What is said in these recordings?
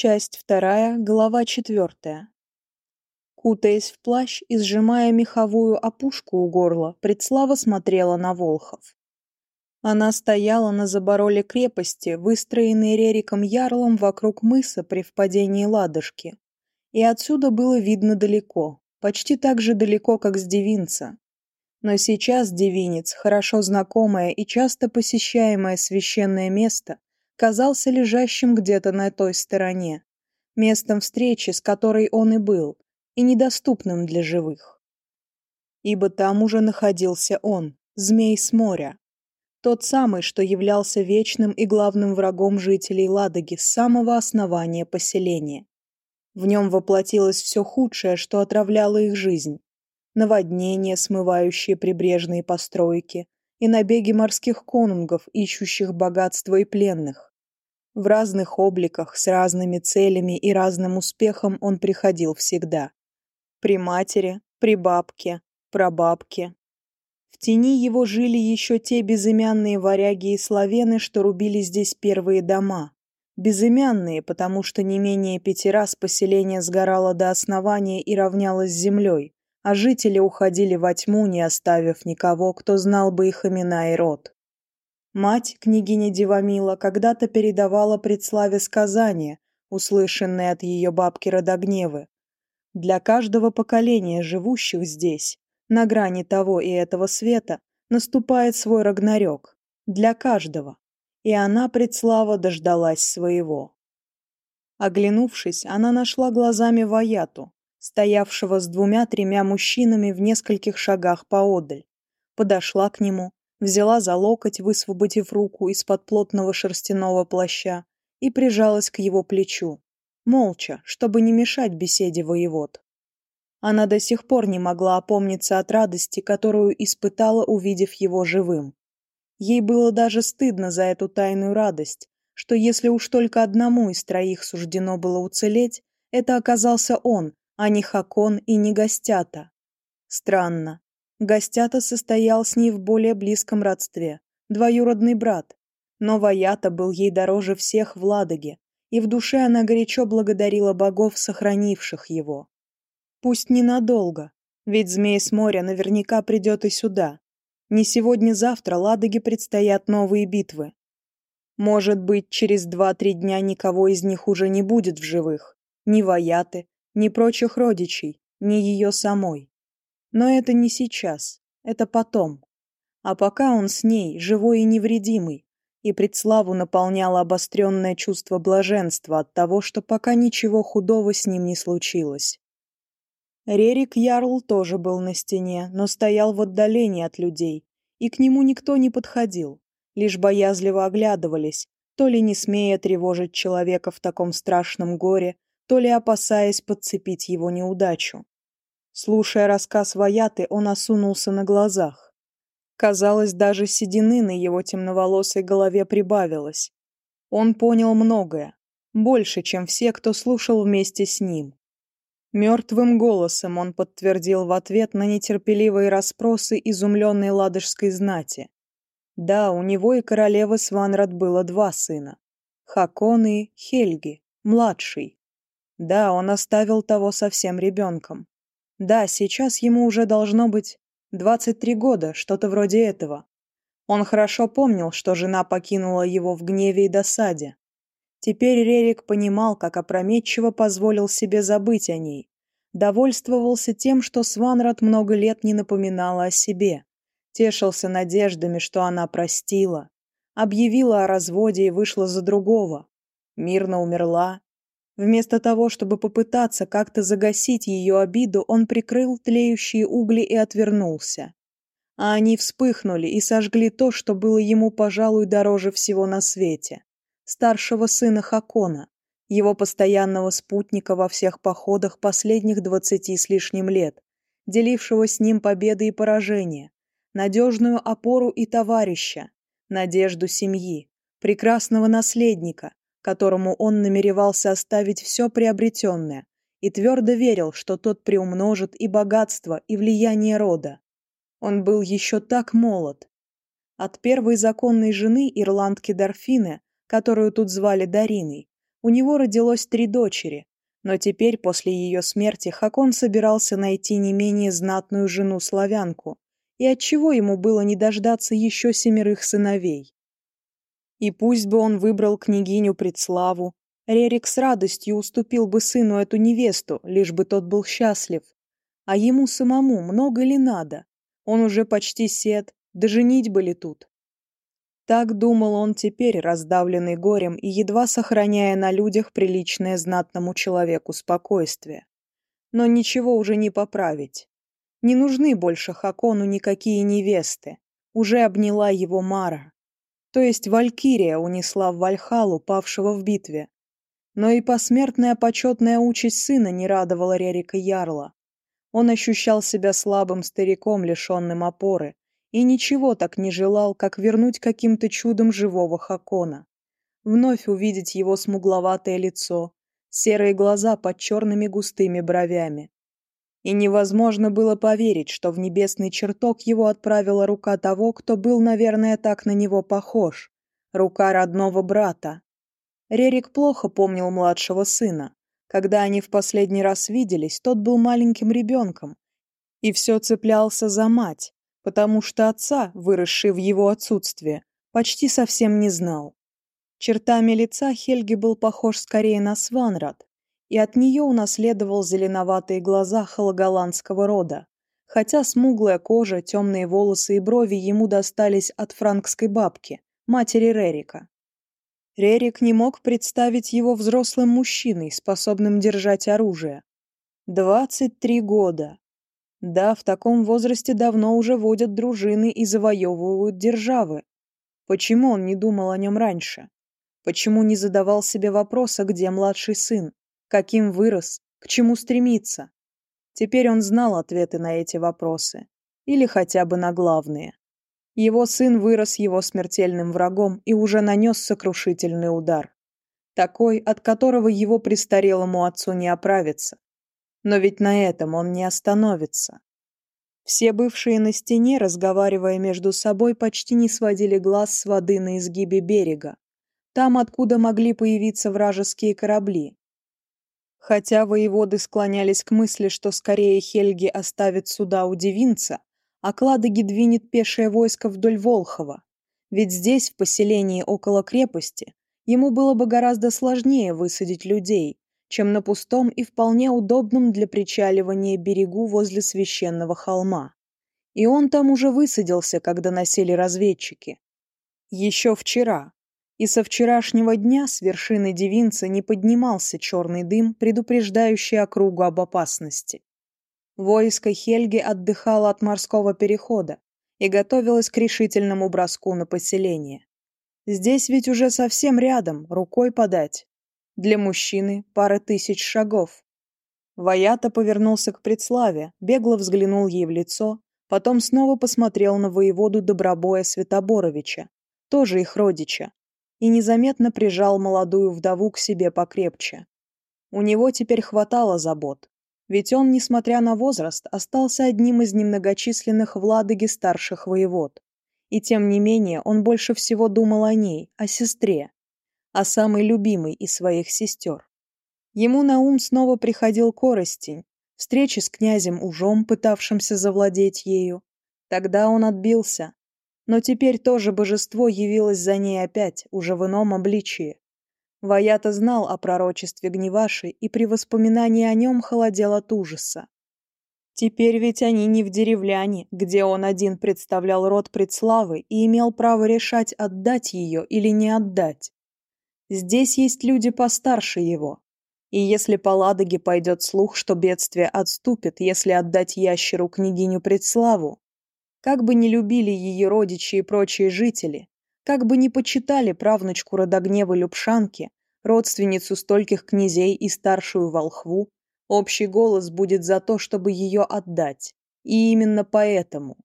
Часть вторая, глава четвертая. Кутаясь в плащ и сжимая меховую опушку у горла, Предслава смотрела на Волхов. Она стояла на забороле крепости, выстроенной Рериком Ярлом вокруг мыса при впадении Ладожки. И отсюда было видно далеко, почти так же далеко, как с Девинца. Но сейчас Девинец, хорошо знакомое и часто посещаемое священное место, казался лежащим где-то на той стороне, местом встречи, с которой он и был, и недоступным для живых. Ибо там уже находился он, змей с моря, тот самый, что являлся вечным и главным врагом жителей Ладоги с самого основания поселения. В нем воплотилось все худшее, что отравляло их жизнь. Наводнения, смывающие прибрежные постройки, и набеги морских конунгов, ищущих богатства и пленных. В разных обликах, с разными целями и разным успехом он приходил всегда. При матери, при бабке, прабабке. В тени его жили еще те безымянные варяги и славены, что рубили здесь первые дома. Безымянные, потому что не менее пяти раз поселение сгорало до основания и равнялось землей, а жители уходили во тьму, не оставив никого, кто знал бы их имена и род. Мать, княгиня Девамила, когда-то передавала предславе сказания, услышанные от ее бабки Родогневы. Для каждого поколения живущих здесь, на грани того и этого света, наступает свой Рагнарёк. Для каждого. И она, предслава, дождалась своего. Оглянувшись, она нашла глазами Ваяту, стоявшего с двумя-тремя мужчинами в нескольких шагах поодаль. Подошла к нему, взяла за локоть, высвободив руку из-под плотного шерстяного плаща, и прижалась к его плечу, молча, чтобы не мешать беседе воевод. Она до сих пор не могла опомниться от радости, которую испытала, увидев его живым. Ей было даже стыдно за эту тайную радость, что если уж только одному из троих суждено было уцелеть, это оказался он, а не Хакон и не Гостята. Странно, Гостята состоял с ней в более близком родстве, двоюродный брат. Но Ваята был ей дороже всех в Ладоге, и в душе она горячо благодарила богов, сохранивших его. Пусть ненадолго, ведь змей с моря наверняка придет и сюда. Не сегодня-завтра Ладоге предстоят новые битвы. Может быть, через два-три дня никого из них уже не будет в живых. Ни Но это не сейчас, это потом. А пока он с ней, живой и невредимый, и предславу наполняло обостренное чувство блаженства от того, что пока ничего худого с ним не случилось. Рерик Ярл тоже был на стене, но стоял в отдалении от людей, и к нему никто не подходил, лишь боязливо оглядывались, то ли не смея тревожить человека в таком страшном горе, то ли опасаясь подцепить его неудачу. Слушая рассказ Ваяты, он осунулся на глазах. Казалось, даже седины на его темноволосой голове прибавилось. Он понял многое, больше, чем все, кто слушал вместе с ним. Мертвым голосом он подтвердил в ответ на нетерпеливые расспросы изумленной ладожской знати. Да, у него и королевы Сванрад было два сына. Хакон и Хельги, младший. Да, он оставил того совсем ребенком. Да, сейчас ему уже должно быть 23 года, что-то вроде этого. Он хорошо помнил, что жена покинула его в гневе и досаде. Теперь Рерик понимал, как опрометчиво позволил себе забыть о ней. Довольствовался тем, что Сванрад много лет не напоминала о себе. Тешился надеждами, что она простила. Объявила о разводе и вышла за другого. Мирно умерла, Вместо того, чтобы попытаться как-то загасить ее обиду, он прикрыл тлеющие угли и отвернулся. А они вспыхнули и сожгли то, что было ему, пожалуй, дороже всего на свете. Старшего сына Хакона, его постоянного спутника во всех походах последних двадцати с лишним лет, делившего с ним победы и поражения, надежную опору и товарища, надежду семьи, прекрасного наследника, которому он намеревался оставить все приобретенное, и твердо верил, что тот приумножит и богатство, и влияние рода. Он был еще так молод. От первой законной жены ирландки Дарфины, которую тут звали Дариной, у него родилось три дочери, но теперь после ее смерти Хакон собирался найти не менее знатную жену славянку, и отчего ему было не дождаться еще семерых сыновей. И пусть бы он выбрал княгиню Предславу, Рерик с радостью уступил бы сыну эту невесту, лишь бы тот был счастлив. А ему самому много ли надо? Он уже почти сед, да женить бы ли тут? Так думал он теперь, раздавленный горем и едва сохраняя на людях приличное знатному человеку спокойствие. Но ничего уже не поправить. Не нужны больше Хакону никакие невесты. Уже обняла его Мара то есть Валькирия унесла в Вальхалу павшего в битве. Но и посмертная почетная участь сына не радовала Рерика Ярла. Он ощущал себя слабым стариком, лишенным опоры, и ничего так не желал, как вернуть каким-то чудом живого Хакона. Вновь увидеть его смугловатое лицо, серые глаза под черными густыми бровями, и невозможно было поверить, что в небесный чертог его отправила рука того, кто был, наверное, так на него похож, рука родного брата. Рерик плохо помнил младшего сына. Когда они в последний раз виделись, тот был маленьким ребенком и все цеплялся за мать, потому что отца, выросший в его отсутствие, почти совсем не знал. Чертами лица Хельги был похож скорее на Сванрад, и от нее унаследовал зеленоватые глаза хологоландского рода, хотя смуглая кожа, темные волосы и брови ему достались от франкской бабки, матери Рерика. Рерик не мог представить его взрослым мужчиной, способным держать оружие. Двадцать три года. Да, в таком возрасте давно уже водят дружины и завоевывают державы. Почему он не думал о нем раньше? Почему не задавал себе вопроса, где младший сын? каким вырос, к чему стремится. Теперь он знал ответы на эти вопросы, или хотя бы на главные. Его сын вырос его смертельным врагом и уже нанес сокрушительный удар. Такой, от которого его престарелому отцу не оправиться. Но ведь на этом он не остановится. Все бывшие на стене, разговаривая между собой, почти не сводили глаз с воды на изгибе берега. Там, откуда могли появиться вражеские корабли, Хотя воеводы склонялись к мысли, что скорее Хельги оставит суда у девинца, а Кладоги двинет пешее войско вдоль Волхова. Ведь здесь, в поселении около крепости, ему было бы гораздо сложнее высадить людей, чем на пустом и вполне удобном для причаливания берегу возле священного холма. И он там уже высадился, когда насели разведчики. Еще вчера. И со вчерашнего дня с вершины девинца не поднимался черный дым, предупреждающий округу об опасности. Войско Хельги отдыхало от морского перехода и готовилось к решительному броску на поселение. Здесь ведь уже совсем рядом, рукой подать. Для мужчины пара тысяч шагов. Ваята повернулся к предславе, бегло взглянул ей в лицо, потом снова посмотрел на воеводу Добробоя Святоборовича, тоже их родича, и незаметно прижал молодую вдову к себе покрепче. У него теперь хватало забот, ведь он, несмотря на возраст, остался одним из немногочисленных в Ладоге старших воевод. И тем не менее он больше всего думал о ней, о сестре, о самой любимой из своих сестер. Ему на ум снова приходил коростень, встречи с князем Ужом, пытавшимся завладеть ею. Тогда он отбился, но теперь тоже божество явилось за ней опять, уже в ином обличии. Ваята знал о пророчестве Гневаши, и при воспоминании о нем холодел от ужаса. Теперь ведь они не в деревляне, где он один представлял род предславы и имел право решать, отдать ее или не отдать. Здесь есть люди постарше его. И если по Ладоге пойдет слух, что бедствие отступит, если отдать ящеру княгиню предславу, как бы не любили ее родичи и прочие жители, как бы не почитали правнучку Родогневы Любшанки, родственницу стольких князей и старшую волхву, общий голос будет за то, чтобы ее отдать. И именно поэтому.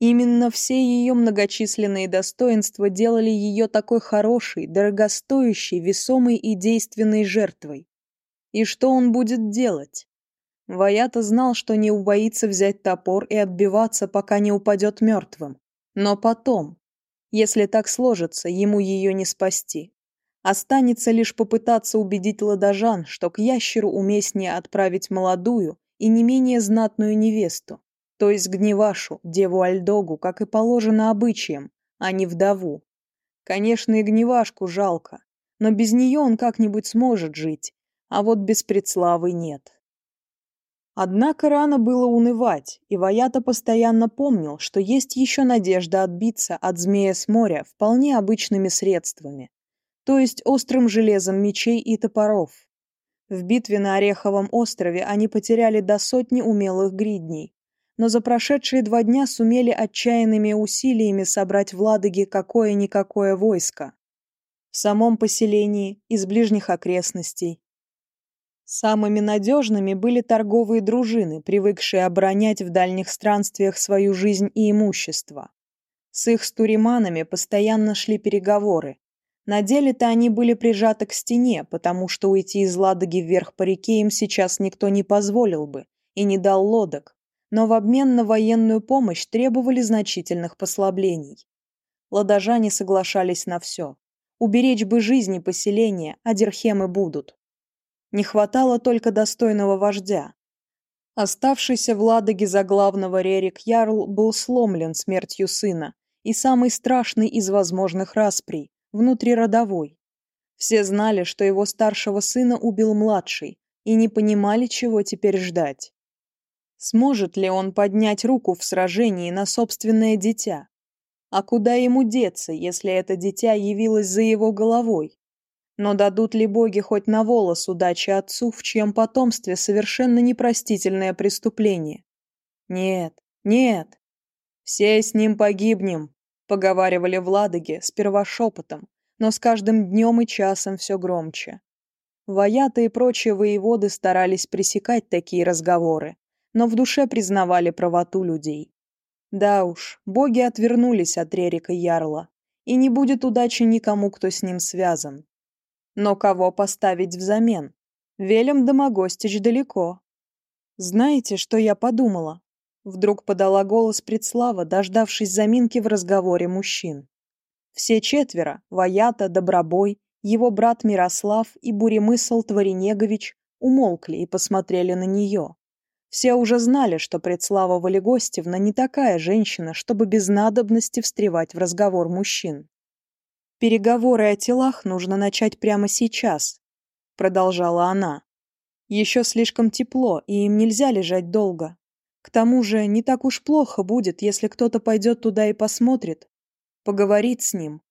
Именно все ее многочисленные достоинства делали ее такой хорошей, дорогостоящей, весомой и действенной жертвой. И что он будет делать? Ваята знал, что не убоится взять топор и отбиваться, пока не упадет мертвым. Но потом, если так сложится, ему ее не спасти. Останется лишь попытаться убедить ладожан, что к ящеру уместнее отправить молодую и не менее знатную невесту, то есть гневашу, деву Альдогу, как и положено обычаям, а не вдову. Конечно, и гневашку жалко, но без нее он как-нибудь сможет жить, а вот без предславы нет. Однако рано было унывать, и Ваята постоянно помнил, что есть еще надежда отбиться от змея с моря вполне обычными средствами, то есть острым железом мечей и топоров. В битве на Ореховом острове они потеряли до сотни умелых гридней, но за прошедшие два дня сумели отчаянными усилиями собрать в Ладоге какое-никакое войско. В самом поселении, из ближних окрестностей. Самыми надежными были торговые дружины, привыкшие оборонять в дальних странствиях свою жизнь и имущество. С их стуриманами постоянно шли переговоры. На деле-то они были прижаты к стене, потому что уйти из Ладоги вверх по реке им сейчас никто не позволил бы и не дал лодок, но в обмен на военную помощь требовали значительных послаблений. Ладожане соглашались на все. Уберечь бы жизни поселения, а дирхемы будут. Не хватало только достойного вождя. Оставшийся в Ладоге за главного Рерик Ярл был сломлен смертью сына и самый страшный из возможных расприй, внутриродовой. Все знали, что его старшего сына убил младший, и не понимали, чего теперь ждать. Сможет ли он поднять руку в сражении на собственное дитя? А куда ему деться, если это дитя явилось за его головой? Но дадут ли боги хоть на волос удачи отцу, в чьем потомстве совершенно непростительное преступление? Нет, нет. Все с ним погибнем, поговаривали в Ладоге, сперва шепотом, но с каждым днем и часом все громче. Ваята и прочие воеводы старались пресекать такие разговоры, но в душе признавали правоту людей. Да уж, боги отвернулись от Рерика Ярла, и не будет удачи никому, кто с ним связан. но кого поставить взамен? Велем Домогостич далеко. Знаете, что я подумала? Вдруг подала голос предслава, дождавшись заминки в разговоре мужчин. Все четверо, Ваята, Добробой, его брат Мирослав и буремысл Творенегович умолкли и посмотрели на нее. Все уже знали, что предслава Валегостевна не такая женщина, чтобы без надобности встревать в разговор мужчин. «Переговоры о телах нужно начать прямо сейчас», — продолжала она. «Еще слишком тепло, и им нельзя лежать долго. К тому же не так уж плохо будет, если кто-то пойдет туда и посмотрит, поговорит с ним.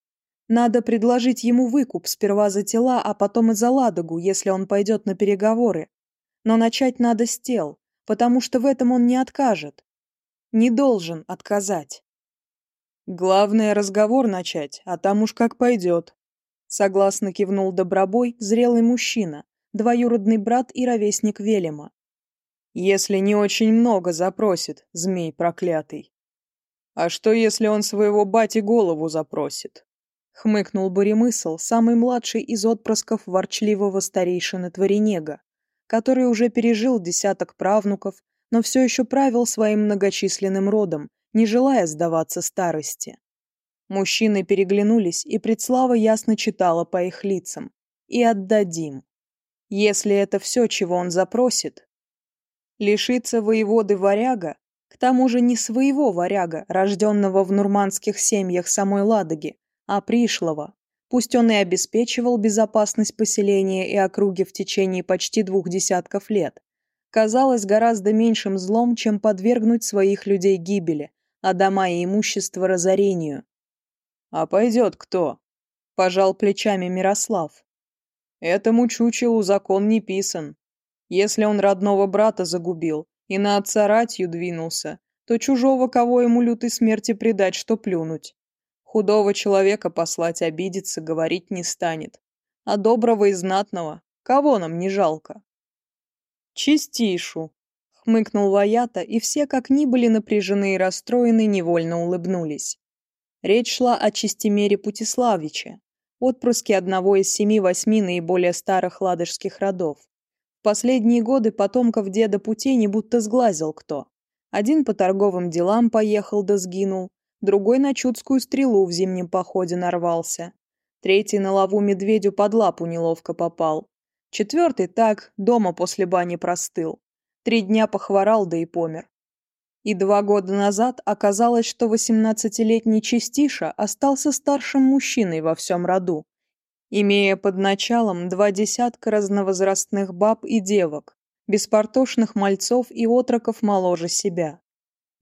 Надо предложить ему выкуп сперва за тела, а потом и за ладогу, если он пойдет на переговоры. Но начать надо с тел, потому что в этом он не откажет. Не должен отказать. Главное, разговор начать, а там уж как пойдет. Согласно кивнул Добробой, зрелый мужчина, двоюродный брат и ровесник Велема. Если не очень много запросит, змей проклятый. А что, если он своего бати голову запросит? Хмыкнул Боремысл, самый младший из отпрысков ворчливого старейшины Творенега, который уже пережил десяток правнуков, но все еще правил своим многочисленным родом, не желая сдаваться старости. Мужчины переглянулись, и Предслава ясно читала по их лицам. И отдадим. Если это все, чего он запросит. Лишиться воеводы варяга, к тому же не своего варяга, рожденного в нурманских семьях самой Ладоги, а пришлого, пусть он и обеспечивал безопасность поселения и округи в течение почти двух десятков лет, казалось гораздо меньшим злом, чем подвергнуть своих людей гибели, а дома и имущество разорению. «А пойдет кто?» – пожал плечами Мирослав. «Этому чучелу закон не писан. Если он родного брата загубил и на отца ратью двинулся, то чужого, кого ему лютой смерти предать, что плюнуть. Худого человека послать обидеться говорить не станет. А доброго и знатного, кого нам не жалко?» «Чистишу», Мыкнул Ваята, и все, как ни были напряжены и расстроены, невольно улыбнулись. Речь шла о Чистимере Путиславиче, отпрыске одного из семи-восьми наиболее старых ладожских родов. В последние годы потомков деда Пути Путени будто сглазил кто. Один по торговым делам поехал да сгинул, другой на чудскую стрелу в зимнем походе нарвался, третий на лову медведю под лапу неловко попал, четвертый так дома после бани простыл три дня похворал, да и помер. И два года назад оказалось, что восемнадцатилетний летний Чистиша остался старшим мужчиной во всем роду, имея под началом два десятка разновозрастных баб и девок, беспортошных мальцов и отроков моложе себя.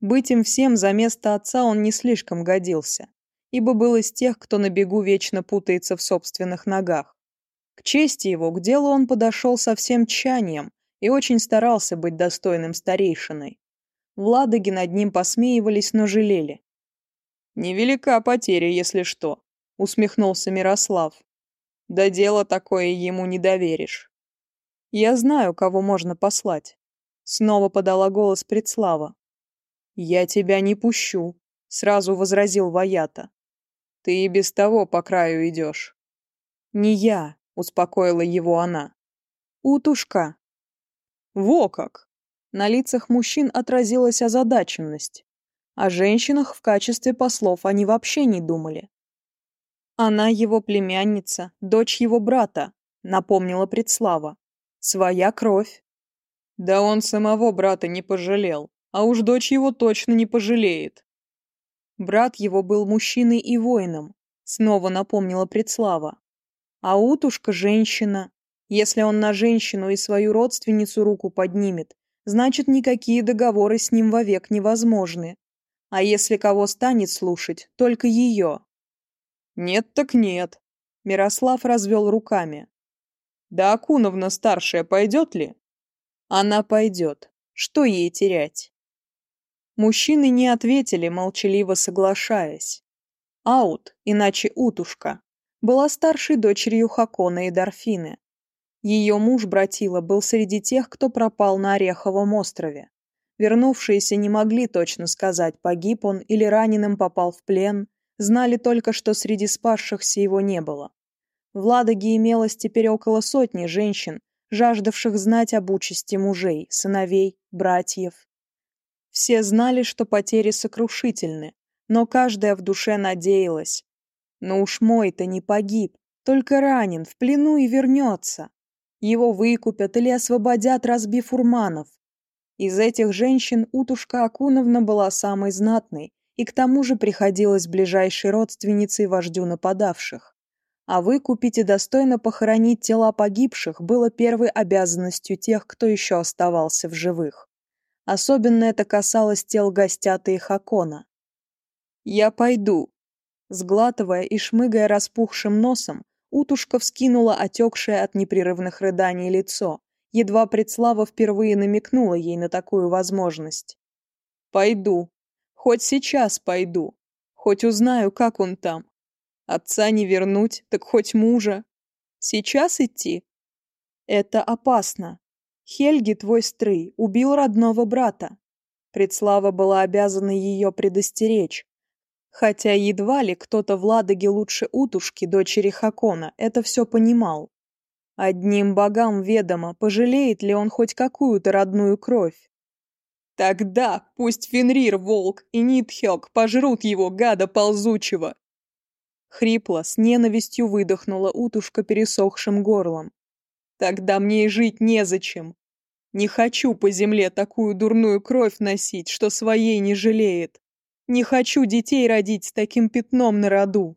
Быть им всем за место отца он не слишком годился, ибо был из тех, кто на бегу вечно путается в собственных ногах. К чести его, к делу он подошел со всем тщанием, и очень старался быть достойным старейшиной. Владоги над ним посмеивались, но жалели. «Невелика потеря, если что», — усмехнулся Мирослав. «Да дело такое ему не доверишь». «Я знаю, кого можно послать», — снова подала голос Предслава. «Я тебя не пущу», — сразу возразил Ваята. «Ты и без того по краю идешь». «Не я», — успокоила его она. «Утушка, «Во как!» На лицах мужчин отразилась озадаченность. О женщинах в качестве послов они вообще не думали. «Она его племянница, дочь его брата», — напомнила Предслава. «Своя кровь». «Да он самого брата не пожалел, а уж дочь его точно не пожалеет». Брат его был мужчиной и воином, снова напомнила Предслава. А Утушка — женщина. Если он на женщину и свою родственницу руку поднимет, значит, никакие договоры с ним вовек невозможны. А если кого станет слушать, только ее. Нет так нет. Мирослав развел руками. Да Акуновна старшая пойдет ли? Она пойдет. Что ей терять? Мужчины не ответили, молчаливо соглашаясь. Аут, иначе Утушка, была старшей дочерью Хакона и Дарфины. Ее муж Братила был среди тех, кто пропал на Ореховом острове. Вернувшиеся не могли точно сказать, погиб он или раненым попал в плен, знали только, что среди спасшихся его не было. В Ладоге имелось теперь около сотни женщин, жаждавших знать об участи мужей, сыновей, братьев. Все знали, что потери сокрушительны, но каждая в душе надеялась. Но «Ну уж мой-то не погиб, только ранен, в плену и вернется его выкупят или освободят, разбив урманов. Из этих женщин Утушка Акуновна была самой знатной и к тому же приходилась ближайшей родственницей вождю нападавших. А выкупить и достойно похоронить тела погибших было первой обязанностью тех, кто еще оставался в живых. Особенно это касалось тел Гостята и Хакона. «Я пойду», сглатывая и шмыгая распухшим носом, Утушка вскинула отекшее от непрерывных рыданий лицо. Едва Предслава впервые намекнула ей на такую возможность. «Пойду. Хоть сейчас пойду. Хоть узнаю, как он там. Отца не вернуть, так хоть мужа. Сейчас идти?» «Это опасно. Хельги, твой стрый, убил родного брата». Предслава была обязана ее предостеречь, Хотя едва ли кто-то в Ладоге лучше Утушки, дочери Хакона, это все понимал. Одним богам ведомо, пожалеет ли он хоть какую-то родную кровь. Тогда пусть Фенрир, Волк и Нитхелк пожрут его, гада ползучего. Хрипло, с ненавистью выдохнула Утушка пересохшим горлом. Тогда мне и жить незачем. Не хочу по земле такую дурную кровь носить, что своей не жалеет. Не хочу детей родить с таким пятном на роду.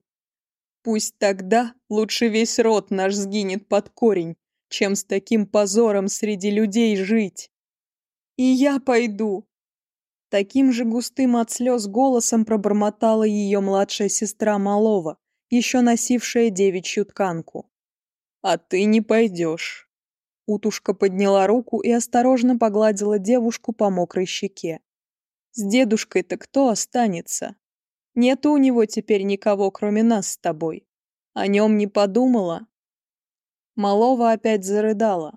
Пусть тогда лучше весь род наш сгинет под корень, чем с таким позором среди людей жить. И я пойду. Таким же густым от слез голосом пробормотала ее младшая сестра Малова, еще носившая девичью тканку. А ты не пойдешь. Утушка подняла руку и осторожно погладила девушку по мокрой щеке. С дедушкой-то кто останется? Нету у него теперь никого, кроме нас с тобой. О нем не подумала. Малова опять зарыдала.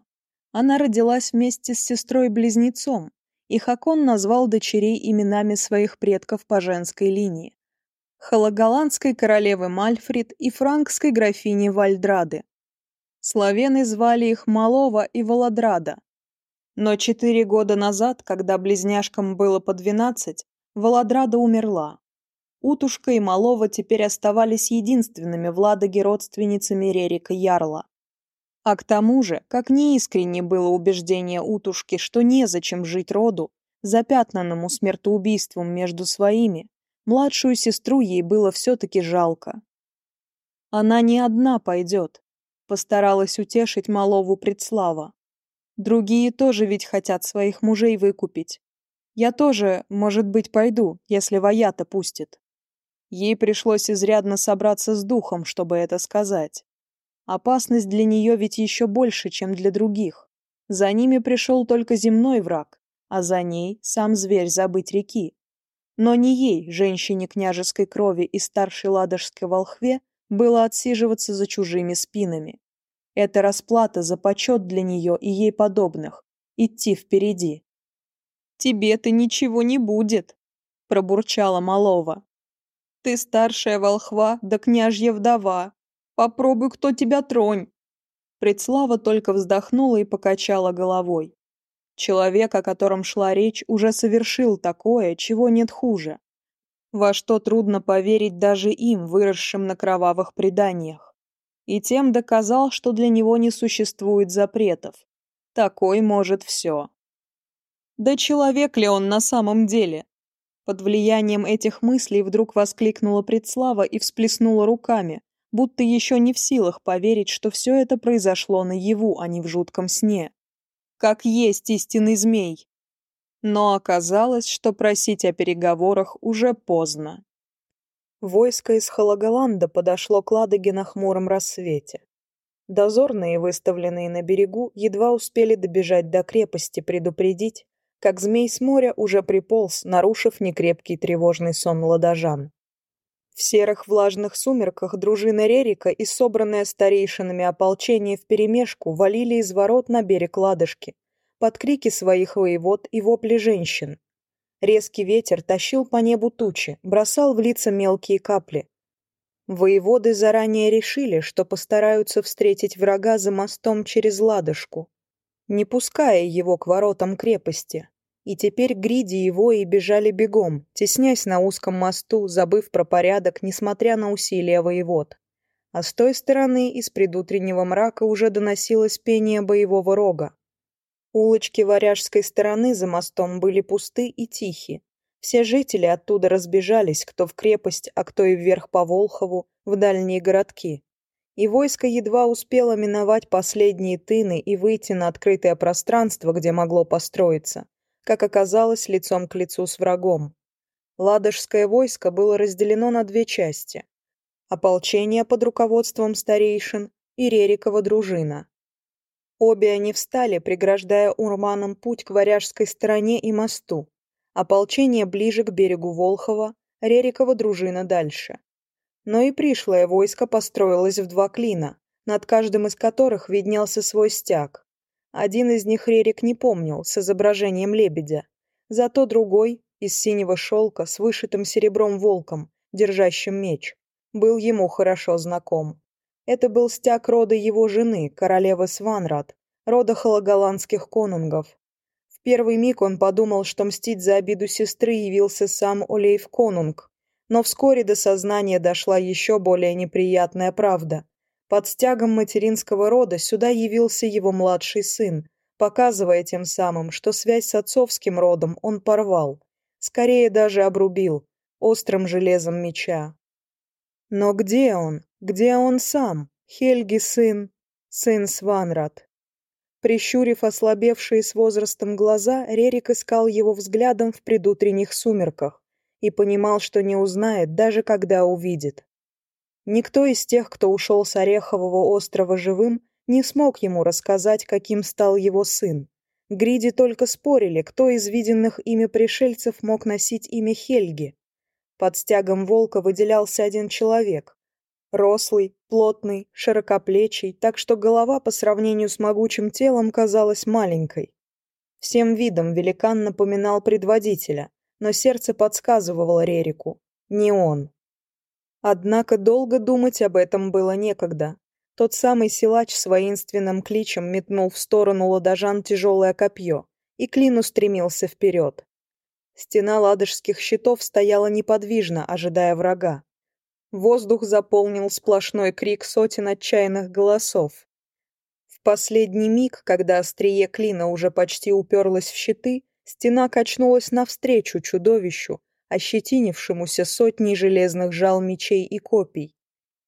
Она родилась вместе с сестрой-близнецом, и Хакон назвал дочерей именами своих предков по женской линии. Хологоландской королевы Мальфрид и франкской графини Вальдрады. Словены звали их Малова и Володрада, но четыре года назад, когда близняшкам было по двенадцать, Володрада умерла. Утушка и Малова теперь оставались единственными в Ладоге родственницами Рерика Ярла. А к тому же, как неискренне было убеждение Утушки, что незачем жить роду, запятнанному смертоубийством между своими, младшую сестру ей было все-таки жалко. «Она не одна пойдет», — постаралась утешить Малову Предслава. Другие тоже ведь хотят своих мужей выкупить. Я тоже, может быть, пойду, если Воята пустит». Ей пришлось изрядно собраться с духом, чтобы это сказать. Опасность для нее ведь еще больше, чем для других. За ними пришел только земной враг, а за ней сам зверь забыть реки. Но не ей, женщине княжеской крови и старшей ладожской волхве, было отсиживаться за чужими спинами. Это расплата за почет для нее и ей подобных. Идти впереди. «Тебе-то ничего не будет», – пробурчала Малова. «Ты старшая волхва да княжья вдова. Попробуй, кто тебя тронь». Предслава только вздохнула и покачала головой. Человек, о котором шла речь, уже совершил такое, чего нет хуже. Во что трудно поверить даже им, выросшим на кровавых преданиях и тем доказал, что для него не существует запретов. Такой может все. Да человек ли он на самом деле? Под влиянием этих мыслей вдруг воскликнула Предслава и всплеснула руками, будто еще не в силах поверить, что все это произошло наяву, а не в жутком сне. Как есть истинный змей. Но оказалось, что просить о переговорах уже поздно. Войско из Халагаланда подошло к Ладоге на хмуром рассвете. Дозорные, выставленные на берегу, едва успели добежать до крепости предупредить, как змей с моря уже приполз, нарушив некрепкий тревожный сон ладожан. В серых влажных сумерках дружина Рерика и собранное старейшинами ополчение вперемешку валили из ворот на берег Ладожки, под крики своих воевод и вопли женщин. Резкий ветер тащил по небу тучи, бросал в лица мелкие капли. Воеводы заранее решили, что постараются встретить врага за мостом через Ладожку, не пуская его к воротам крепости, и теперь Гриди и Вои бежали бегом, теснясь на узком мосту, забыв про порядок, несмотря на усилия воевод. А с той стороны из предутреннего мрака уже доносилось пение боевого рога. Улочки Варяжской стороны за мостом были пусты и тихи. Все жители оттуда разбежались, кто в крепость, а кто и вверх по Волхову, в дальние городки. И войско едва успело миновать последние тыны и выйти на открытое пространство, где могло построиться, как оказалось лицом к лицу с врагом. Ладожское войско было разделено на две части. Ополчение под руководством старейшин и Рерикова дружина. Обе они встали, преграждая урманом путь к Варяжской стороне и мосту. Ополчение ближе к берегу Волхова, Рерикова дружина дальше. Но и пришлое войско построилось в два клина, над каждым из которых виднелся свой стяг. Один из них Рерик не помнил, с изображением лебедя. Зато другой, из синего шелка, с вышитым серебром волком, держащим меч, был ему хорошо знаком. Это был стяг рода его жены, королевы Сванрад, рода хологоландских конунгов. В первый миг он подумал, что мстить за обиду сестры явился сам Олейв Конунг, но вскоре до сознания дошла еще более неприятная правда. Под стягом материнского рода сюда явился его младший сын, показывая тем самым, что связь с отцовским родом он порвал, скорее даже обрубил, острым железом меча. Но где он? Где он сам? Хельги сын, сын Сванрад. Прищурив ослабевшие с возрастом глаза, Рерик искал его взглядом в предутренних сумерках и понимал, что не узнает, даже когда увидит. Никто из тех, кто ушел с Орехового острова живым, не смог ему рассказать, каким стал его сын. Гриди только спорили, кто из виденных ими пришельцев мог носить имя Хельги. Под стягом волка выделялся один человек. Рослый, плотный, широкоплечий, так что голова по сравнению с могучим телом казалась маленькой. Всем видом великан напоминал предводителя, но сердце подсказывало Рерику. Не он. Однако долго думать об этом было некогда. Тот самый силач с воинственным кличем метнул в сторону ладожан тяжелое копье, и клин стремился вперед. Стена ладожских щитов стояла неподвижно, ожидая врага. Воздух заполнил сплошной крик сотен отчаянных голосов. В последний миг, когда острие клина уже почти уперлось в щиты, стена качнулась навстречу чудовищу, ощетинившемуся сотней железных жал мечей и копий.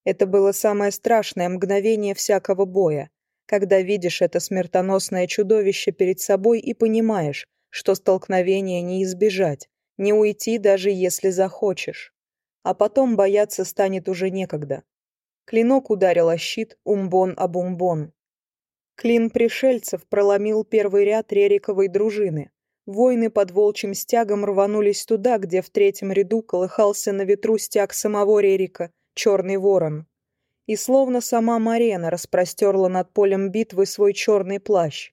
Это было самое страшное мгновение всякого боя, когда видишь это смертоносное чудовище перед собой и понимаешь, что столкновения не избежать, не уйти даже если захочешь а потом бояться станет уже некогда. Клинок ударил о щит умбон об умбон. Клин пришельцев проломил первый ряд рериковой дружины. Воины под волчьим стягом рванулись туда, где в третьем ряду колыхался на ветру стяг самого Рерика, черный ворон. И словно сама Марена распростерла над полем битвы свой черный плащ.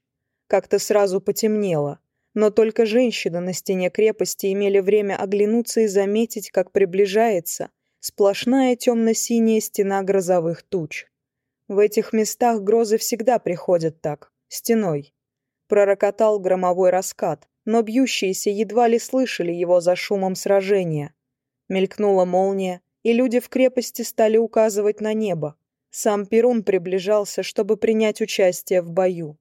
Как-то сразу потемнело но только женщина на стене крепости имели время оглянуться и заметить, как приближается сплошная темно-синяя стена грозовых туч. В этих местах грозы всегда приходят так, стеной. Пророкотал громовой раскат, но бьющиеся едва ли слышали его за шумом сражения. Мелькнула молния, и люди в крепости стали указывать на небо. Сам Перун приближался, чтобы принять участие в бою.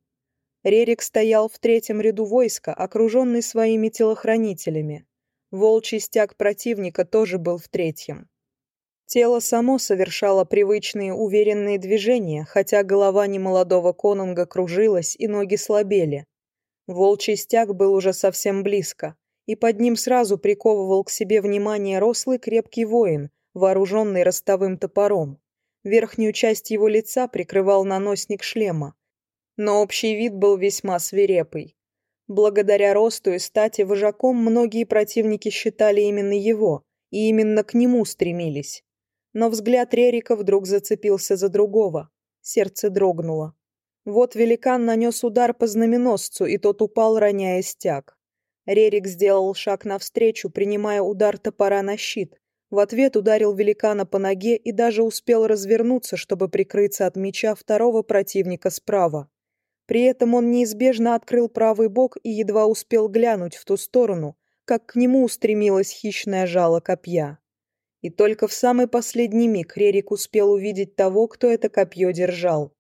Рерик стоял в третьем ряду войска, окруженный своими телохранителями. Волчий стяг противника тоже был в третьем. Тело само совершало привычные уверенные движения, хотя голова немолодого конунга кружилась и ноги слабели. Волчий стяг был уже совсем близко, и под ним сразу приковывал к себе внимание рослый крепкий воин, вооруженный ростовым топором. Верхнюю часть его лица прикрывал наносник шлема. но общий вид был весьма свирепый. Благодаря росту и стати вожаком многие противники считали именно его, и именно к нему стремились. Но взгляд Рерика вдруг зацепился за другого. Сердце дрогнуло. Вот великан нанес удар по знаменосцу, и тот упал, роняя стяг. Рерик сделал шаг навстречу, принимая удар топора на щит. В ответ ударил великана по ноге и даже успел развернуться, чтобы прикрыться от меча второго противника справа. При этом он неизбежно открыл правый бок и едва успел глянуть в ту сторону, как к нему устремилась хищная жало копья. И только в самый последний миг Рерик успел увидеть того, кто это копье держал.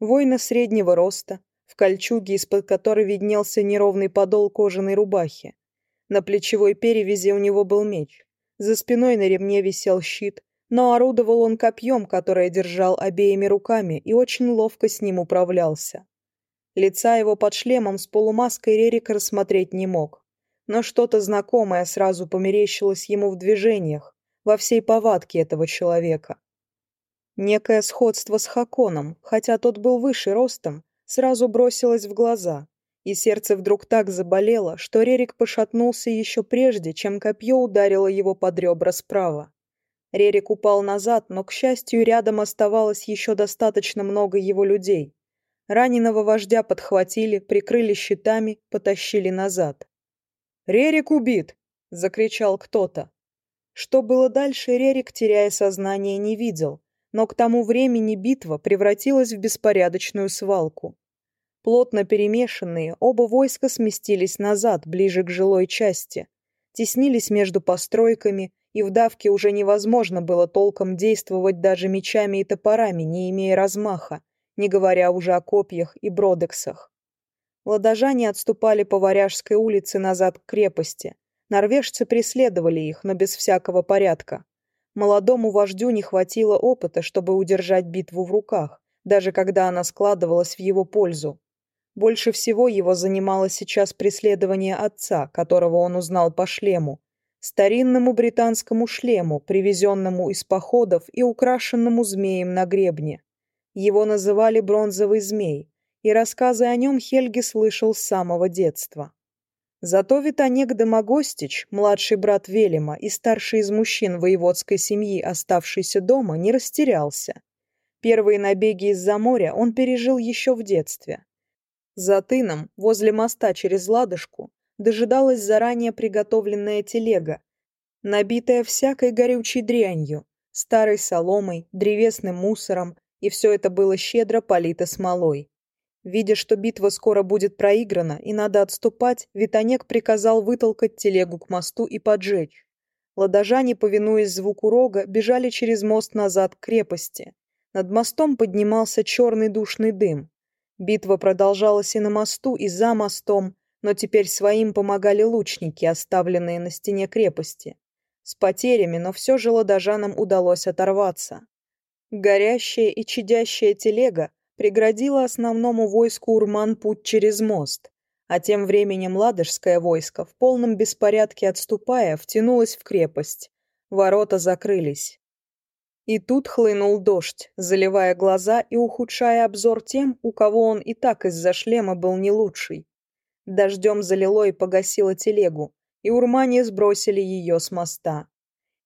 Воина среднего роста, в кольчуге, из-под которой виднелся неровный подол кожаной рубахи. На плечевой перевязи у него был меч. За спиной на ремне висел щит, но орудовал он копьем, которое держал обеими руками, и Лица его под шлемом с полумаской Рерик рассмотреть не мог. Но что-то знакомое сразу померещилось ему в движениях, во всей повадке этого человека. Некое сходство с Хаконом, хотя тот был выше ростом, сразу бросилось в глаза, и сердце вдруг так заболело, что Рерик пошатнулся еще прежде, чем копье ударило его под ребра справа. Рерик упал назад, но, к счастью, рядом оставалось еще достаточно много его людей, раненого вождя подхватили, прикрыли щитами, потащили назад. «Рерик убит!» — закричал кто-то. Что было дальше, Рерик, теряя сознание, не видел, но к тому времени битва превратилась в беспорядочную свалку. Плотно перемешанные, оба войска сместились назад, ближе к жилой части, теснились между постройками, и в давке уже невозможно было толком действовать даже мечами и топорами, не имея размаха, не говоря уже о копьях и бродексах. Ладожане отступали по Варяжской улице назад к крепости. Норвежцы преследовали их, но без всякого порядка. Молодому вождю не хватило опыта, чтобы удержать битву в руках, даже когда она складывалась в его пользу. Больше всего его занимало сейчас преследование отца, которого он узнал по шлему. Старинному британскому шлему, привезенному из походов и украшенному змеем на гребне. Его называли «бронзовый змей», и рассказы о нем Хельги слышал с самого детства. Зато Витанек Домогостич, младший брат Велима и старший из мужчин воеводской семьи, оставшийся дома, не растерялся. Первые набеги из-за моря он пережил еще в детстве. За тыном, возле моста через Ладожку, дожидалась заранее приготовленная телега, набитая всякой горючей дрянью, старой соломой, древесным мусором, и все это было щедро полито смолой. Видя, что битва скоро будет проиграна и надо отступать, Витанек приказал вытолкать телегу к мосту и поджечь. Ладожане, повинуясь звуку рога, бежали через мост назад к крепости. Над мостом поднимался черный душный дым. Битва продолжалась и на мосту, и за мостом, но теперь своим помогали лучники, оставленные на стене крепости. С потерями, но все же ладожанам удалось оторваться. Горящая и чадящее телега преградила основному войску Урман путь через мост, а тем временем Ладожское войско, в полном беспорядке отступая, втянулось в крепость. Ворота закрылись. И тут хлынул дождь, заливая глаза и ухудшая обзор тем, у кого он и так из-за шлема был не лучший. Дождем залило и погасило телегу, и урмане сбросили ее с моста.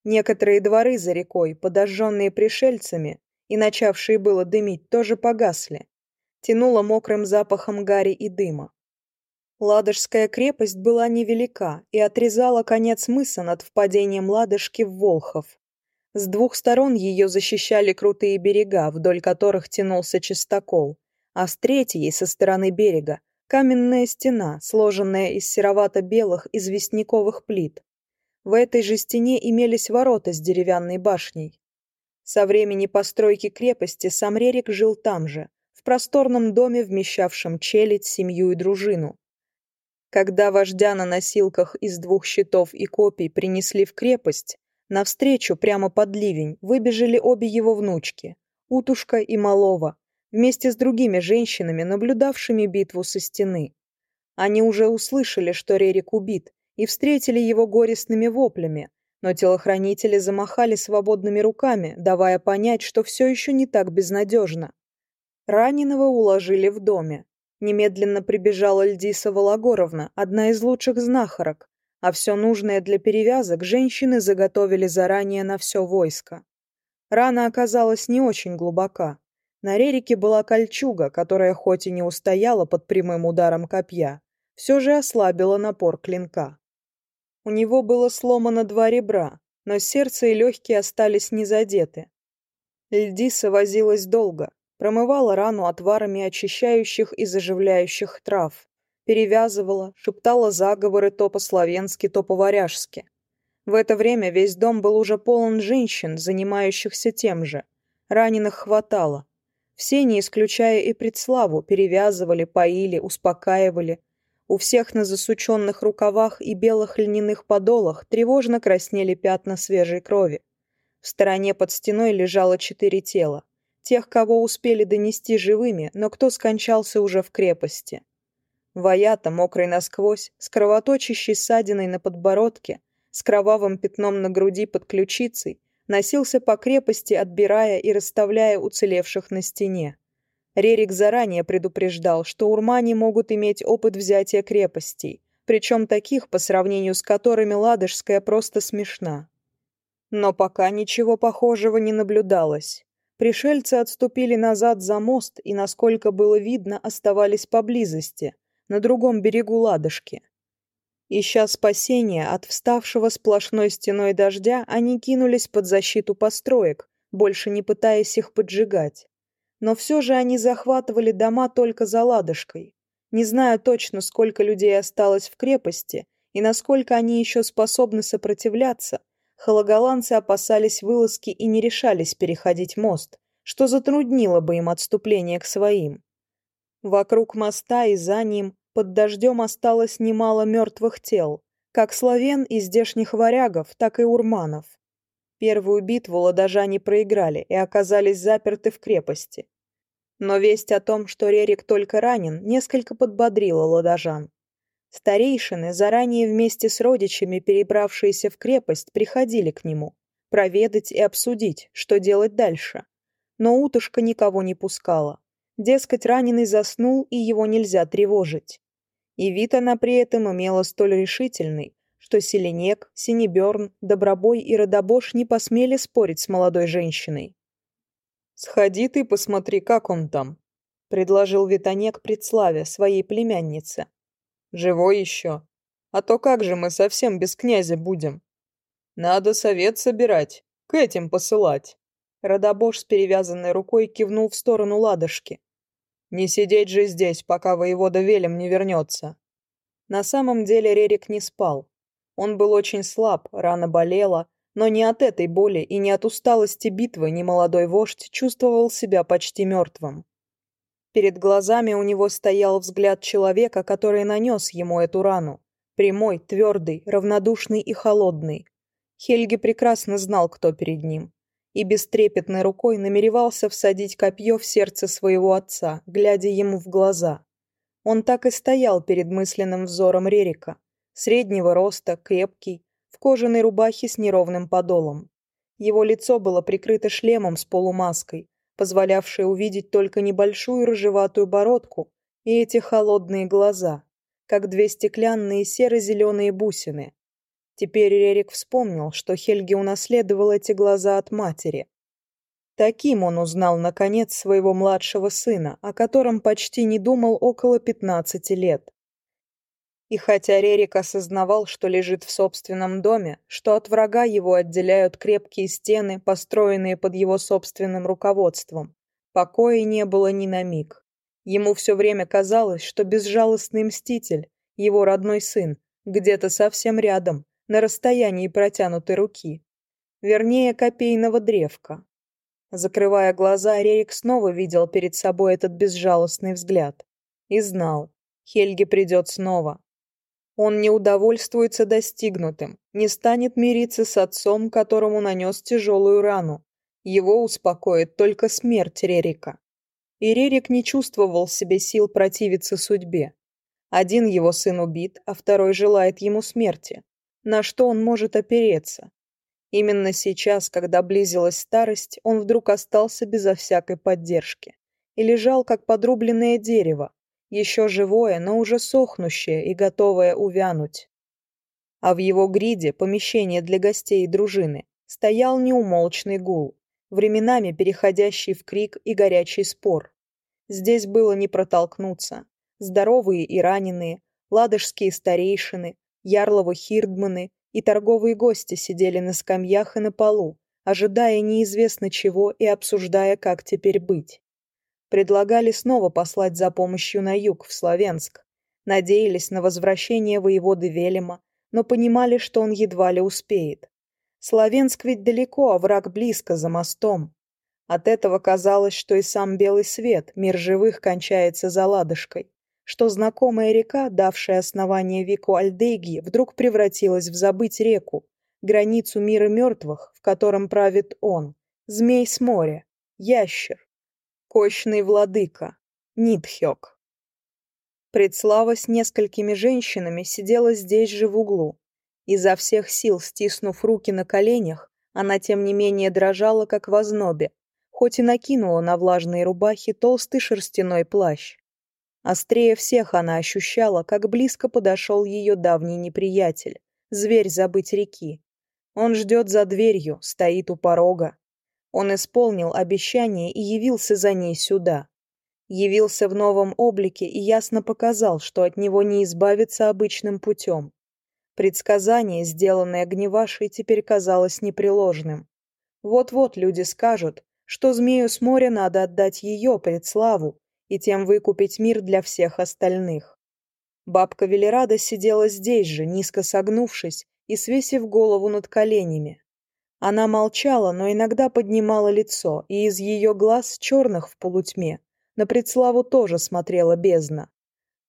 Некоторые дворы за рекой, подожженные пришельцами и начавшие было дымить, тоже погасли. Тянуло мокрым запахом гари и дыма. Ладожская крепость была невелика и отрезала конец мыса над впадением Ладожки в Волхов. С двух сторон ее защищали крутые берега, вдоль которых тянулся чистокол, а с третьей, со стороны берега, каменная стена, сложенная из серовато-белых известняковых плит, В этой же стене имелись ворота с деревянной башней. Со времени постройки крепости сам Рерик жил там же, в просторном доме, вмещавшем челядь, семью и дружину. Когда вождя на носилках из двух щитов и копий принесли в крепость, навстречу прямо под ливень выбежали обе его внучки, Утушка и Малова, вместе с другими женщинами, наблюдавшими битву со стены. Они уже услышали, что Рерик убит, и встретили его горестными воплями, но телохранители замахали свободными руками, давая понять, что все еще не так безнадежно. Раненого уложили в доме. Немедленно прибежала Льдиса Вологоровна, одна из лучших знахарок, а все нужное для перевязок женщины заготовили заранее на все войско. Рана оказалась не очень глубока. На Рерике была кольчуга, которая хоть и не устояла под прямым ударом копья, все же ослабила напор клинка. У него было сломано два ребра, но сердце и легкие остались не задеты. Льдиса возилась долго, промывала рану отварами очищающих и заживляющих трав, перевязывала, шептала заговоры то по-словенски, то по-варяжски. В это время весь дом был уже полон женщин, занимающихся тем же. Раненых хватало. Все, не исключая и предславу, перевязывали, поили, успокаивали – у всех на засученных рукавах и белых льняных подолах тревожно краснели пятна свежей крови. В стороне под стеной лежало четыре тела. Тех, кого успели донести живыми, но кто скончался уже в крепости. Ваята, мокрый насквозь, с кровоточащей ссадиной на подбородке, с кровавым пятном на груди под ключицей, носился по крепости, отбирая и расставляя уцелевших на стене. Рерик заранее предупреждал, что урмане могут иметь опыт взятия крепостей, причем таких, по сравнению с которыми Ладожская просто смешна. Но пока ничего похожего не наблюдалось. Пришельцы отступили назад за мост и, насколько было видно, оставались поблизости, на другом берегу Ладожки. Ища спасения от вставшего сплошной стеной дождя, они кинулись под защиту построек, больше не пытаясь их поджигать. Но все же они захватывали дома только за ладошкой. Не знаю точно, сколько людей осталось в крепости и насколько они еще способны сопротивляться, хологоланцы опасались вылазки и не решались переходить мост, что затруднило бы им отступление к своим. Вокруг моста и за ним под дождем осталось немало мертвых тел, как славян и здешних варягов, так и урманов. Первую битву ладожане проиграли и оказались заперты в крепости. Но весть о том, что Рерик только ранен, несколько подбодрила ладожан. Старейшины, заранее вместе с родичами, перебравшиеся в крепость, приходили к нему, проведать и обсудить, что делать дальше. Но утушка никого не пускала. Дескать, раненый заснул, и его нельзя тревожить. И вид она при этом имела столь решительный, что Селенек, Синеберн, Добробой и Родобош не посмели спорить с молодой женщиной. Сходи ты посмотри, как он там. Предложил Витанек предславя своей племяннице. Живой еще. А то как же мы совсем без князя будем? Надо совет собирать, к этим посылать. Родобож с перевязанной рукой кивнул в сторону ладошки. Не сидеть же здесь, пока воевода Велем не вернется. На самом деле Рерик не спал. Он был очень слаб, рана болела, но не от этой боли и не от усталости битвы немолодой вождь чувствовал себя почти мертвым. Перед глазами у него стоял взгляд человека, который нанес ему эту рану. Прямой, твердый, равнодушный и холодный. Хельги прекрасно знал, кто перед ним. И бестрепетной рукой намеревался всадить копье в сердце своего отца, глядя ему в глаза. Он так и стоял перед мысленным взором Рерика. Среднего роста, крепкий, в кожаной рубахе с неровным подолом. Его лицо было прикрыто шлемом с полумаской, позволявшей увидеть только небольшую рыжеватую бородку и эти холодные глаза, как две стеклянные серо-зеленые бусины. Теперь Рерик вспомнил, что Хельги унаследовал эти глаза от матери. Таким он узнал, наконец, своего младшего сына, о котором почти не думал около 15 лет. И хотя Рерик осознавал, что лежит в собственном доме, что от врага его отделяют крепкие стены, построенные под его собственным руководством, покоя не было ни на миг. Ему все время казалось, что безжалостный мститель, его родной сын, где-то совсем рядом, на расстоянии протянутой руки. Вернее, копейного древка. Закрывая глаза, Рерик снова видел перед собой этот безжалостный взгляд. И знал, Хельги придет снова, он не удовольствуется достигнутым, не станет мириться с отцом, которому нанес тяжелую рану. Его успокоит только смерть Рерика. И Рерик не чувствовал в себе сил противиться судьбе. Один его сын убит, а второй желает ему смерти. На что он может опереться? Именно сейчас, когда близилась старость, он вдруг остался безо всякой поддержки и лежал, как подрубленное дерево, еще живое, но уже сохнущее и готовое увянуть. А в его гриде, помещение для гостей и дружины, стоял неумолчный гул, временами переходящий в крик и горячий спор. Здесь было не протолкнуться. Здоровые и раненые, ладожские старейшины, ярловы хирдманы и торговые гости сидели на скамьях и на полу, ожидая неизвестно чего и обсуждая, как теперь быть предлагали снова послать за помощью на юг, в Славенск, Надеялись на возвращение воеводы Велема, но понимали, что он едва ли успеет. Славенск ведь далеко, а враг близко, за мостом. От этого казалось, что и сам белый свет, мир живых, кончается за ладошкой, что знакомая река, давшая основание Вику Альдеги, вдруг превратилась в забыть реку, границу мира мертвых, в котором правит он, змей с моря, ящер, Кощный владыка. Нитхёк. Предслава с несколькими женщинами сидела здесь же в углу. Изо всех сил, стиснув руки на коленях, она тем не менее дрожала, как в ознобе, хоть и накинула на влажные рубахи толстый шерстяной плащ. Острее всех она ощущала, как близко подошел ее давний неприятель, зверь забыть реки. Он ждет за дверью, стоит у порога, Он исполнил обещание и явился за ней сюда. Явился в новом облике и ясно показал, что от него не избавиться обычным путем. Предсказание, сделанное Гневашей, теперь казалось непреложным. Вот-вот люди скажут, что змею с моря надо отдать ее предславу и тем выкупить мир для всех остальных. Бабка Велерада сидела здесь же, низко согнувшись и свесив голову над коленями. Она молчала, но иногда поднимала лицо, и из ее глаз черных в полутьме на предславу тоже смотрела бездна.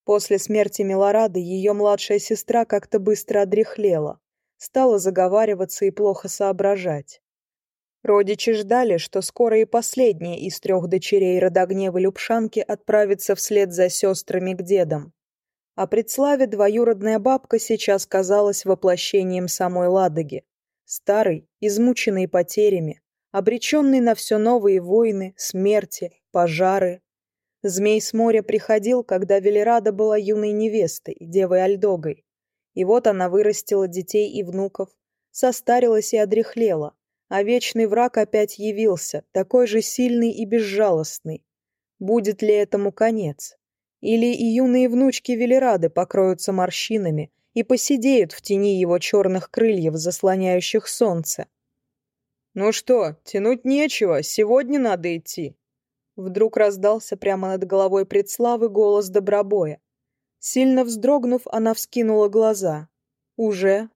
После смерти Милорады ее младшая сестра как-то быстро одряхлела, стала заговариваться и плохо соображать. Родичи ждали, что скоро и последняя из трех дочерей родогневы Любшанки отправится вслед за сестрами к дедам. А предславе двоюродная бабка сейчас казалась воплощением самой Ладоги. Старый, измученный потерями, обреченный на все новые войны, смерти, пожары. Змей с моря приходил, когда Велерада была юной невестой, девой Альдогой. И вот она вырастила детей и внуков, состарилась и одряхлела, а вечный враг опять явился, такой же сильный и безжалостный. Будет ли этому конец? Или и юные внучки Велерады покроются морщинами – и посидеют в тени его черных крыльев, заслоняющих солнце. «Ну что, тянуть нечего, сегодня надо идти!» Вдруг раздался прямо над головой предславы голос Добробоя. Сильно вздрогнув, она вскинула глаза. «Уже?»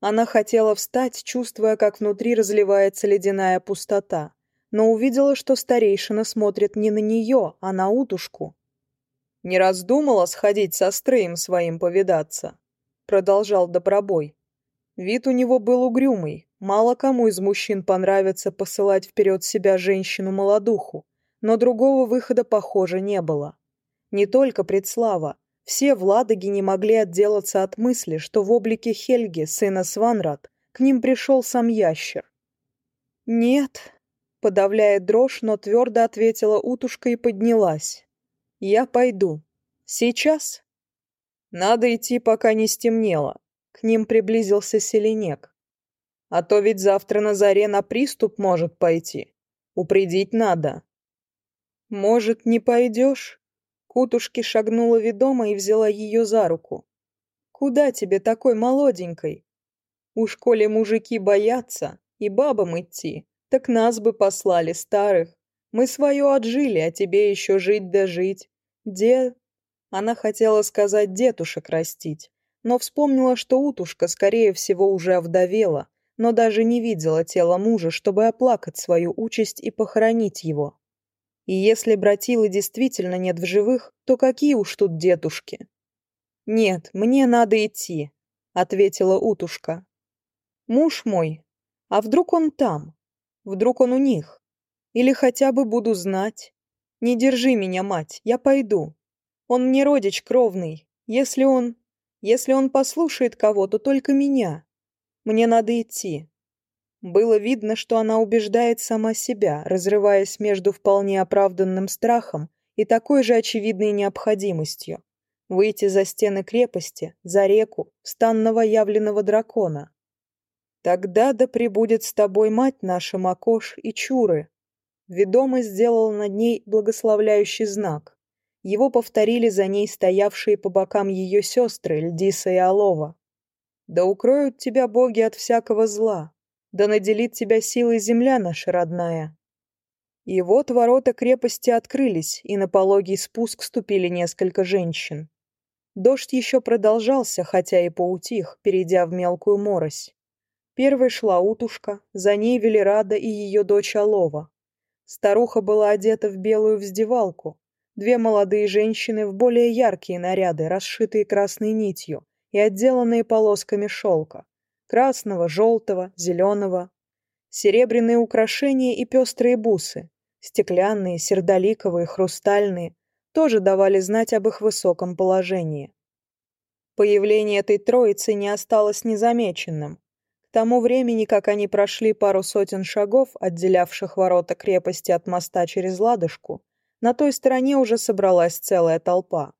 Она хотела встать, чувствуя, как внутри разливается ледяная пустота, но увидела, что старейшина смотрит не на нее, а на утушку. «Не раздумала сходить со стреем своим повидаться?» продолжал Добробой. Вид у него был угрюмый. Мало кому из мужчин понравится посылать вперед себя женщину-молодуху, но другого выхода, похоже, не было. Не только Предслава. Все в Ладоге не могли отделаться от мысли, что в облике Хельги, сына Сванрад, к ним пришел сам ящер. «Нет», — подавляет дрожь, но твердо ответила утушка и поднялась. «Я пойду. Сейчас?» «Надо идти, пока не стемнело», — к ним приблизился Селенек. «А то ведь завтра на заре на приступ может пойти. Упредить надо». «Может, не пойдешь?» Кутушки шагнула ведомо и взяла ее за руку. «Куда тебе такой молоденькой? Уж коли мужики боятся и бабам идти, так нас бы послали старых. Мы свое отжили, а тебе еще жить да жить. Де...» Она хотела сказать детушек растить, но вспомнила, что утушка, скорее всего, уже овдовела, но даже не видела тела мужа, чтобы оплакать свою участь и похоронить его. И если братилы действительно нет в живых, то какие уж тут детушки? «Нет, мне надо идти», — ответила утушка. «Муж мой, а вдруг он там? Вдруг он у них? Или хотя бы буду знать? Не держи меня, мать, я пойду. Он мне родич кровный. Если он... Если он послушает кого-то, только меня. Мне надо идти». Было видно, что она убеждает сама себя, разрываясь между вполне оправданным страхом и такой же очевидной необходимостью. Выйти за стены крепости, за реку, в стан новоявленного дракона. «Тогда да пребудет с тобой мать наша Макош и Чуры». Ведомо сделал над ней благословляющий знак. Его повторили за ней стоявшие по бокам ее сестры Льдиса и Алова. «Да укроют тебя боги от всякого зла, да наделит тебя силой земля наша родная». И вот ворота крепости открылись, и на пологий спуск ступили несколько женщин. Дождь еще продолжался, хотя и поутих, перейдя в мелкую морось. Первой шла утушка, за ней Велерада и ее дочь Алова. Старуха была одета в белую вздевалку, Две молодые женщины в более яркие наряды, расшитые красной нитью и отделанные полосками шелка. Красного, желтого, зеленого. Серебряные украшения и пестрые бусы. Стеклянные, сердоликовые, хрустальные. Тоже давали знать об их высоком положении. Появление этой троицы не осталось незамеченным. К тому времени, как они прошли пару сотен шагов, отделявших ворота крепости от моста через Ладожку, на той стороне уже собралась целая толпа.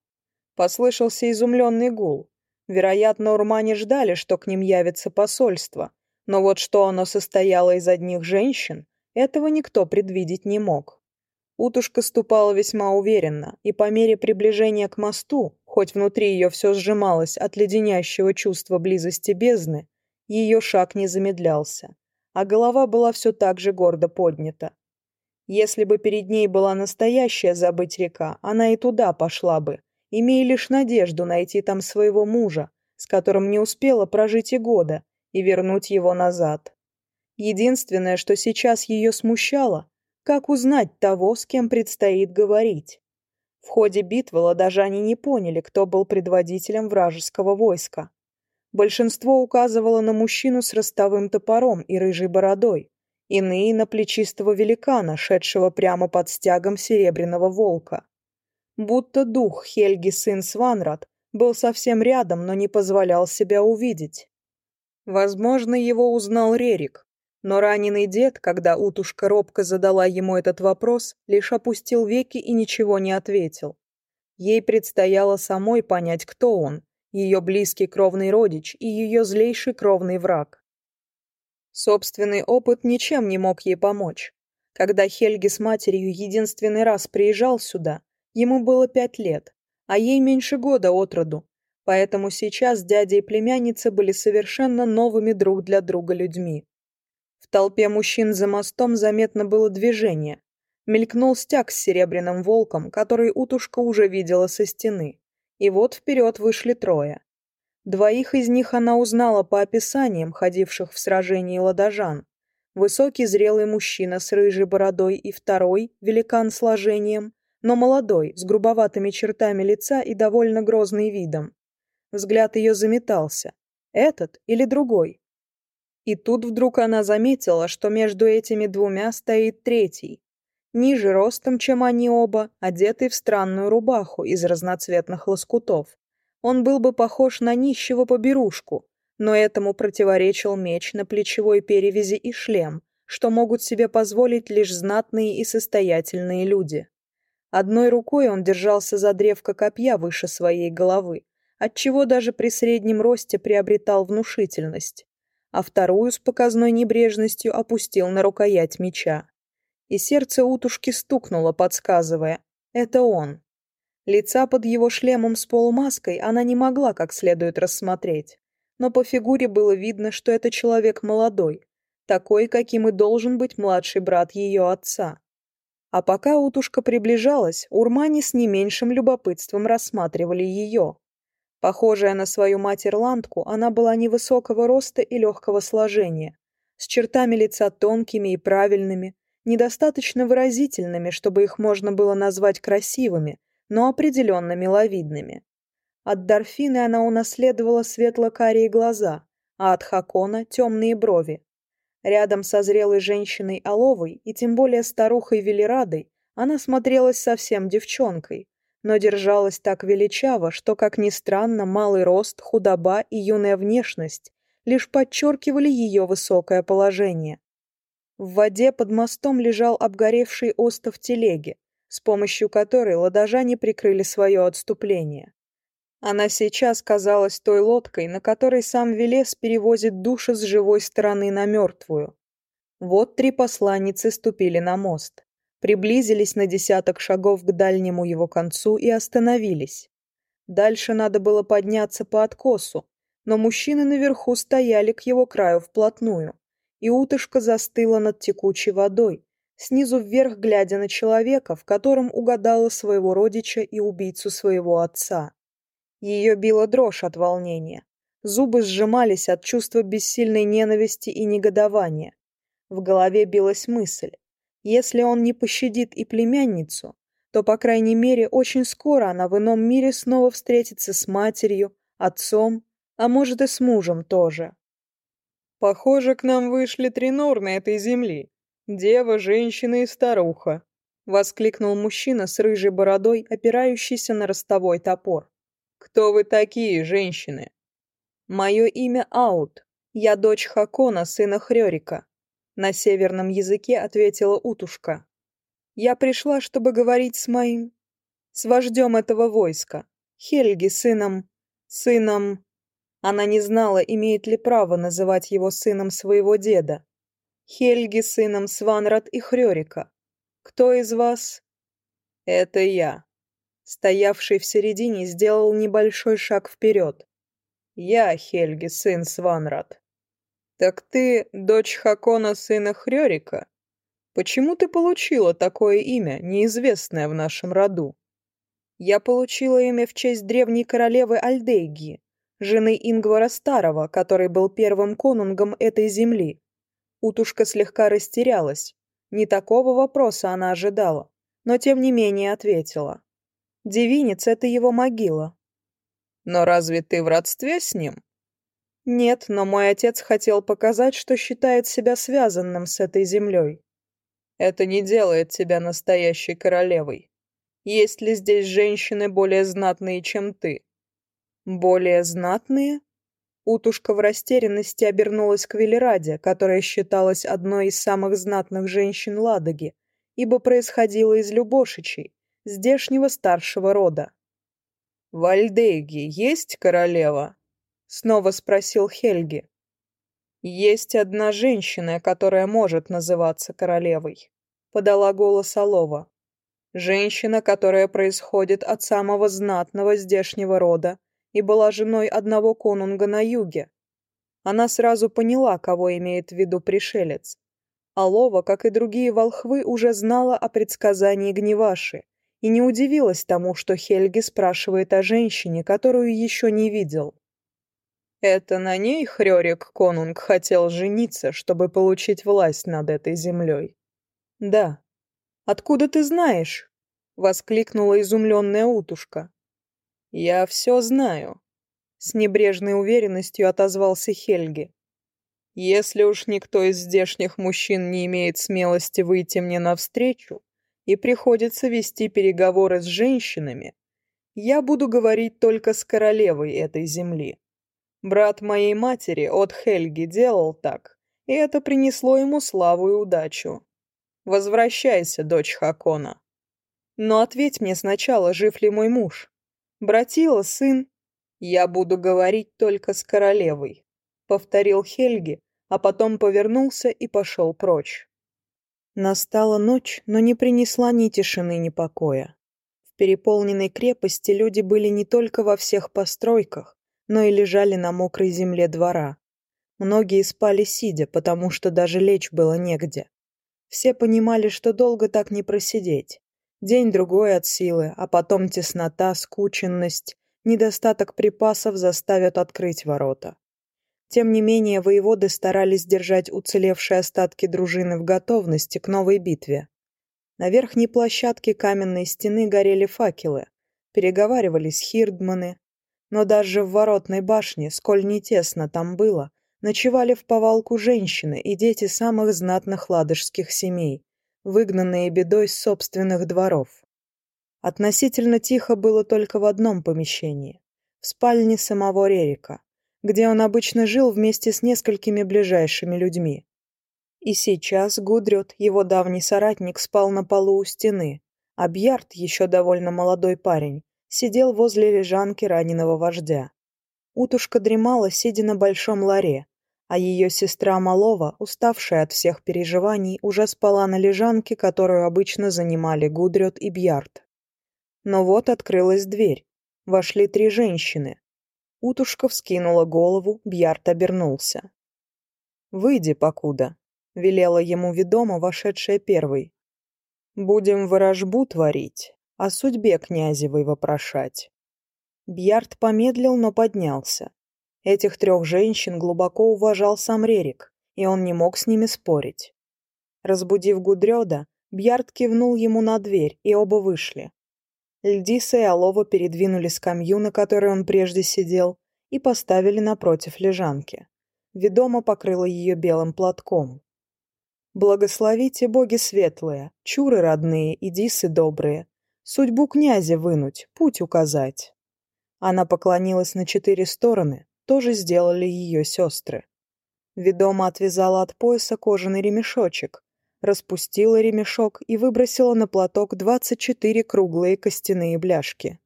Послышался изумленный гул. Вероятно, урмане ждали, что к ним явится посольство, но вот что оно состояло из одних женщин, этого никто предвидеть не мог. Утушка ступала весьма уверенно, и по мере приближения к мосту, хоть внутри ее все сжималось от леденящего чувства близости бездны, ее шаг не замедлялся, а голова была все так же гордо поднята. Если бы перед ней была настоящая забыть река, она и туда пошла бы, имея лишь надежду найти там своего мужа, с которым не успела прожить и года, и вернуть его назад. Единственное, что сейчас ее смущало, как узнать того, с кем предстоит говорить. В ходе битвы ладожане не поняли, кто был предводителем вражеского войска. Большинство указывало на мужчину с ростовым топором и рыжей бородой, иные на плечистого великана, шедшего прямо под стягом серебряного волка. Будто дух Хельги сын Сванрад был совсем рядом, но не позволял себя увидеть. Возможно, его узнал Рерик, но раненый дед, когда утушка робко задала ему этот вопрос, лишь опустил веки и ничего не ответил. Ей предстояло самой понять, кто он, ее близкий кровный родич и ее злейший кровный враг. Собственный опыт ничем не мог ей помочь. Когда Хельги с матерью единственный раз приезжал сюда, ему было пять лет, а ей меньше года от роду, поэтому сейчас дядя и племянница были совершенно новыми друг для друга людьми. В толпе мужчин за мостом заметно было движение. Мелькнул стяг с серебряным волком, который утушка уже видела со стены. И вот вперед вышли трое. Двоих из них она узнала по описаниям ходивших в сражении ладожан. Высокий зрелый мужчина с рыжей бородой и второй, великан сложением, но молодой, с грубоватыми чертами лица и довольно грозный видом. Взгляд ее заметался. Этот или другой? И тут вдруг она заметила, что между этими двумя стоит третий. Ниже ростом, чем они оба, одетый в странную рубаху из разноцветных лоскутов он был бы похож на нищего поберушку, но этому противоречил меч на плечевой перевязи и шлем, что могут себе позволить лишь знатные и состоятельные люди. Одной рукой он держался за древко копья выше своей головы, отчего даже при среднем росте приобретал внушительность, а вторую с показной небрежностью опустил на рукоять меча. И сердце утушки стукнуло, подсказывая «это он». Лица под его шлемом с полумаской она не могла как следует рассмотреть, но по фигуре было видно, что это человек молодой, такой, каким и должен быть младший брат ее отца. А пока утушка приближалась, урмани с не меньшим любопытством рассматривали ее. Похожая на свою мать ирландку, она была невысокого роста и легкого сложения, с чертами лица тонкими и правильными, недостаточно выразительными, чтобы их можно было назвать красивыми, но определенно миловидными. От Дорфины она унаследовала светло-карие глаза, а от Хакона — темные брови. Рядом со зрелой женщиной Аловой и тем более старухой Велирадой она смотрелась совсем девчонкой, но держалась так величаво, что, как ни странно, малый рост, худоба и юная внешность лишь подчеркивали ее высокое положение. В воде под мостом лежал обгоревший остов телеги, с помощью которой ладожане прикрыли свое отступление. Она сейчас казалась той лодкой, на которой сам Велес перевозит души с живой стороны на мертвую. Вот три посланницы ступили на мост приблизились на десяток шагов к дальнему его концу и остановились. Дальше надо было подняться по откосу, но мужчины наверху стояли к его краю вплотную, и утышка застыла над текучей водой, снизу вверх глядя на человека, в котором угадала своего родича и убийцу своего отца. Ее била дрожь от волнения. Зубы сжимались от чувства бессильной ненависти и негодования. В голове билась мысль. Если он не пощадит и племянницу, то, по крайней мере, очень скоро она в ином мире снова встретится с матерью, отцом, а может и с мужем тоже. «Похоже, к нам вышли тренор на этой земли», «Дева, женщина и старуха!» — воскликнул мужчина с рыжей бородой, опирающийся на ростовой топор. «Кто вы такие, женщины?» «Мое имя Аут. Я дочь Хакона, сына Хрёрика», — на северном языке ответила утушка. «Я пришла, чтобы говорить с моим... с вождем этого войска, Хельги, сыном... сыном...» Она не знала, имеет ли право называть его сыном своего деда. Хельги сыном Сванрад и Хрёрика. Кто из вас? Это я. Стоявший в середине сделал небольшой шаг вперед. Я Хельги, сын Сванрад. Так ты дочь Хакона, сына Хрёрика? Почему ты получила такое имя, неизвестное в нашем роду? Я получила имя в честь древней королевы Альдейги, жены Ингвара Старого, который был первым конунгом этой земли. Утушка слегка растерялась. Не такого вопроса она ожидала, но тем не менее ответила. «Девинец — это его могила». «Но разве ты в родстве с ним?» Нет, но мой отец хотел показать, что считает себя связанным с этой землей. Это не делает тебя настоящей королевой. Есть ли здесь женщины более знатные, чем ты? Более знатные? Утушка в растерянности обернулась к Велераде, которая считалась одной из самых знатных женщин Ладоги, ибо происходила из Любошичей, здешнего старшего рода. В Альдейге есть королева? Снова спросил Хельги. Есть одна женщина, которая может называться королевой. Подала голос Алова. Женщина, которая происходит от самого знатного здешнего рода и была женой одного конунга на юге. Она сразу поняла, кого имеет в виду пришелец. Алова, как и другие волхвы, уже знала о предсказании Гневаши и не удивилась тому, что Хельги спрашивает о женщине, которую еще не видел. Это на ней Хрёрик Конунг хотел жениться, чтобы получить власть над этой землей. Да. Откуда «Я все знаю», — с небрежной уверенностью отозвался Хельги. «Если уж никто из здешних мужчин не имеет смелости выйти мне навстречу и приходится вести переговоры с женщинами, я буду говорить только с королевой этой земли. Брат моей матери от Хельги делал так, и это принесло ему славу и удачу. Возвращайся, дочь Хакона. Но ответь мне сначала, жив ли мой муж. Братила, сын. Я буду говорить только с королевой, повторил Хельги, а потом повернулся и пошел прочь. Настала ночь, но не принесла ни тишины, ни покоя. В переполненной крепости люди были не только во всех постройках, но и лежали на мокрой земле двора. Многие спали сидя, потому что даже лечь было негде. Все понимали, что долго так не День другой от силы, а потом теснота, скученность, недостаток припасов заставят открыть ворота. Тем не менее, воеводы старались держать уцелевшие остатки дружины в готовности к новой битве. На верхней площадке каменной стены горели факелы, переговаривались хирдманы, но даже в воротной башне, сколь не тесно там было, ночевали в повалку женщины и дети самых знатных ладожских семей – выгнанные бедой с собственных дворов. Относительно тихо было только в одном помещении – в спальне самого Рерика, где он обычно жил вместе с несколькими ближайшими людьми. И сейчас Гудрет, его давний соратник, спал на полу у стены, а Бьярд, еще довольно молодой парень, сидел возле лежанки раненого вождя. Утушка дремала, сидя на большом ларе, а ее сестра Малова, уставшая от всех переживаний, уже спала на лежанке, которую обычно занимали Гудрет и Бьярд. Но вот открылась дверь. Вошли три женщины. Утушка вскинула голову, Бьярд обернулся. «Выйди, покуда», — велела ему ведомо вошедшая первой. «Будем ворожбу творить, о судьбе князевой вопрошать». Бьярд помедлил, но поднялся. Этих трех женщин глубоко уважал сам Рерик, и он не мог с ними спорить. Разбудив Гудрёда, Бьярд кивнул ему на дверь, и оба вышли. Льдиса и Алова передвинули скамью, на которой он прежде сидел, и поставили напротив лежанки. Ведома покрыла ее белым платком. «Благословите боги светлые, чуры родные и дисы добрые, судьбу князя вынуть, путь указать». Она поклонилась на четыре стороны, тоже сделали ее сестры. Ведома отвязала от пояса кожаный ремешочек, распустила ремешок и выбросила на платок 24 круглые костяные бляшки.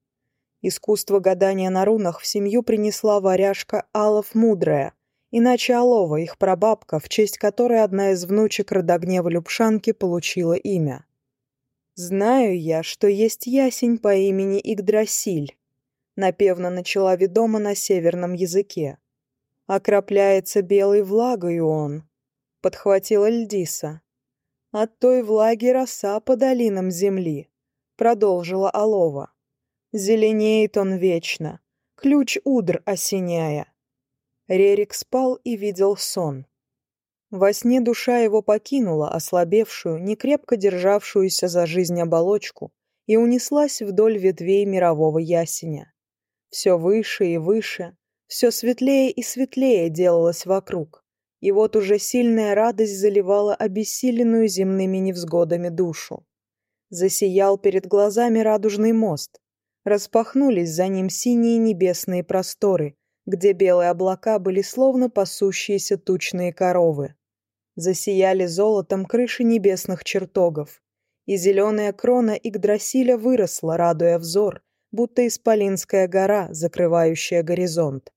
Искусство гадания на рунах в семью принесла варяжка Алов Мудрая, иначе Алова, их прабабка, в честь которой одна из внучек Родогнева Любшанки получила имя. «Знаю я, что есть ясень по имени Игдрасиль, напевно начала ведома на северном языке. «Окропляется белой влагой он», — подхватила Льдиса. «От той влаги роса по долинам земли», — продолжила Алова. «Зеленеет он вечно, ключ удр осеняя». Рерик спал и видел сон. Во сне душа его покинула ослабевшую, некрепко державшуюся за жизнь оболочку и унеслась вдоль ветвей мирового ясеня. Все выше и выше, все светлее и светлее делалось вокруг, и вот уже сильная радость заливала обессиленную земными невзгодами душу. Засиял перед глазами радужный мост, распахнулись за ним синие небесные просторы, где белые облака были словно пасущиеся тучные коровы. Засияли золотом крыши небесных чертогов, и зеленая крона Игдрасиля выросла, радуя взор, будто исполинская гора, закрывающая горизонт.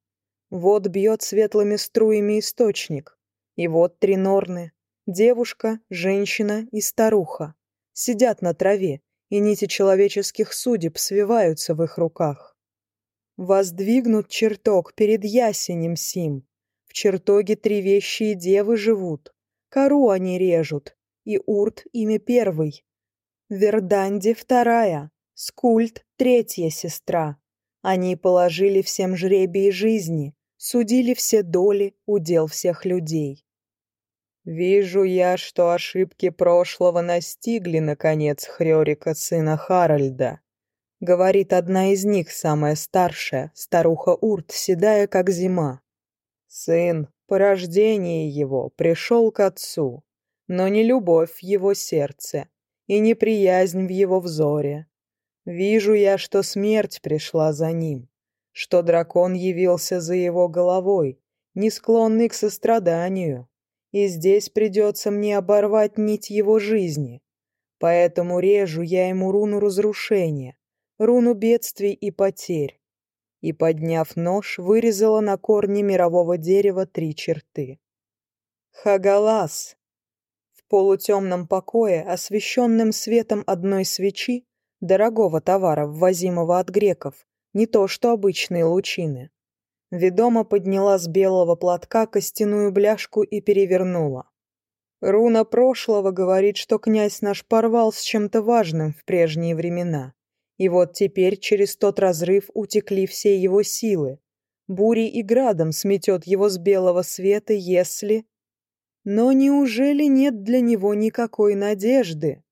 Вот бьет светлыми струями источник. И вот три норны. Девушка, женщина и старуха. Сидят на траве, и нити человеческих судеб свиваются в их руках. Воздвигнут чертог перед ясенем сим. В чертоге три вещи и девы живут. Кору они режут, и урт имя первый. верданди вторая, Скульт — третья сестра. Они положили всем жребии жизни, судили все доли, удел всех людей. «Вижу я, что ошибки прошлого настигли, наконец, Хрёрика, сына Харальда», — говорит одна из них, самая старшая, старуха Урт, седая, как зима. «Сын, порождение его, пришел к отцу, но не любовь в его сердце и неприязнь в его взоре, Вижу я, что смерть пришла за ним, что дракон явился за его головой, не склонный к состраданию, и здесь придется мне оборвать нить его жизни. Поэтому режу я ему руну разрушения, руну бедствий и потерь. И, подняв нож, вырезала на корне мирового дерева три черты. Хагалас. В полутемном покое, освещенным светом одной свечи, дорогого товара, ввозимого от греков, не то что обычные лучины. Ведома подняла с белого платка костяную бляшку и перевернула. Руна прошлого говорит, что князь наш порвал с чем-то важным в прежние времена. И вот теперь через тот разрыв утекли все его силы. Бурей и градом сметет его с белого света, если... Но неужели нет для него никакой надежды?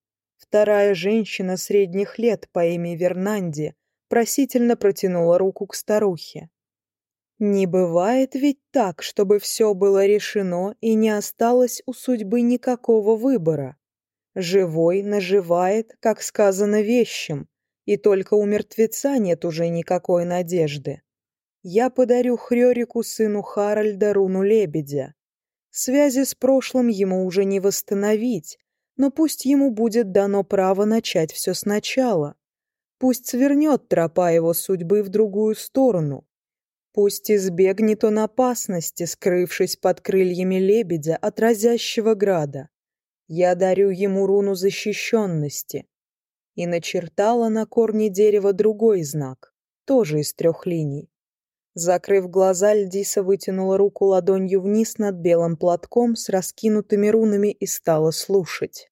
Вторая женщина средних лет по имени Вернанди просительно протянула руку к старухе. Не бывает ведь так, чтобы все было решено и не осталось у судьбы никакого выбора. Живой наживает, как сказано, вещим, и только у мертвеца нет уже никакой надежды. Я подарю Хрёрику сыну Харальда руну лебедя. Связи с прошлым ему уже не восстановить, но пусть ему будет дано право начать все сначала. Пусть свернет тропа его судьбы в другую сторону. Пусть избегнет он опасности, скрывшись под крыльями лебедя от разящего града. Я дарю ему руну защищенности. И начертала на корне дерева другой знак, тоже из трех линий. Закрыв глаза, Льдиса вытянула руку ладонью вниз над белым платком с раскинутыми рунами и стала слушать.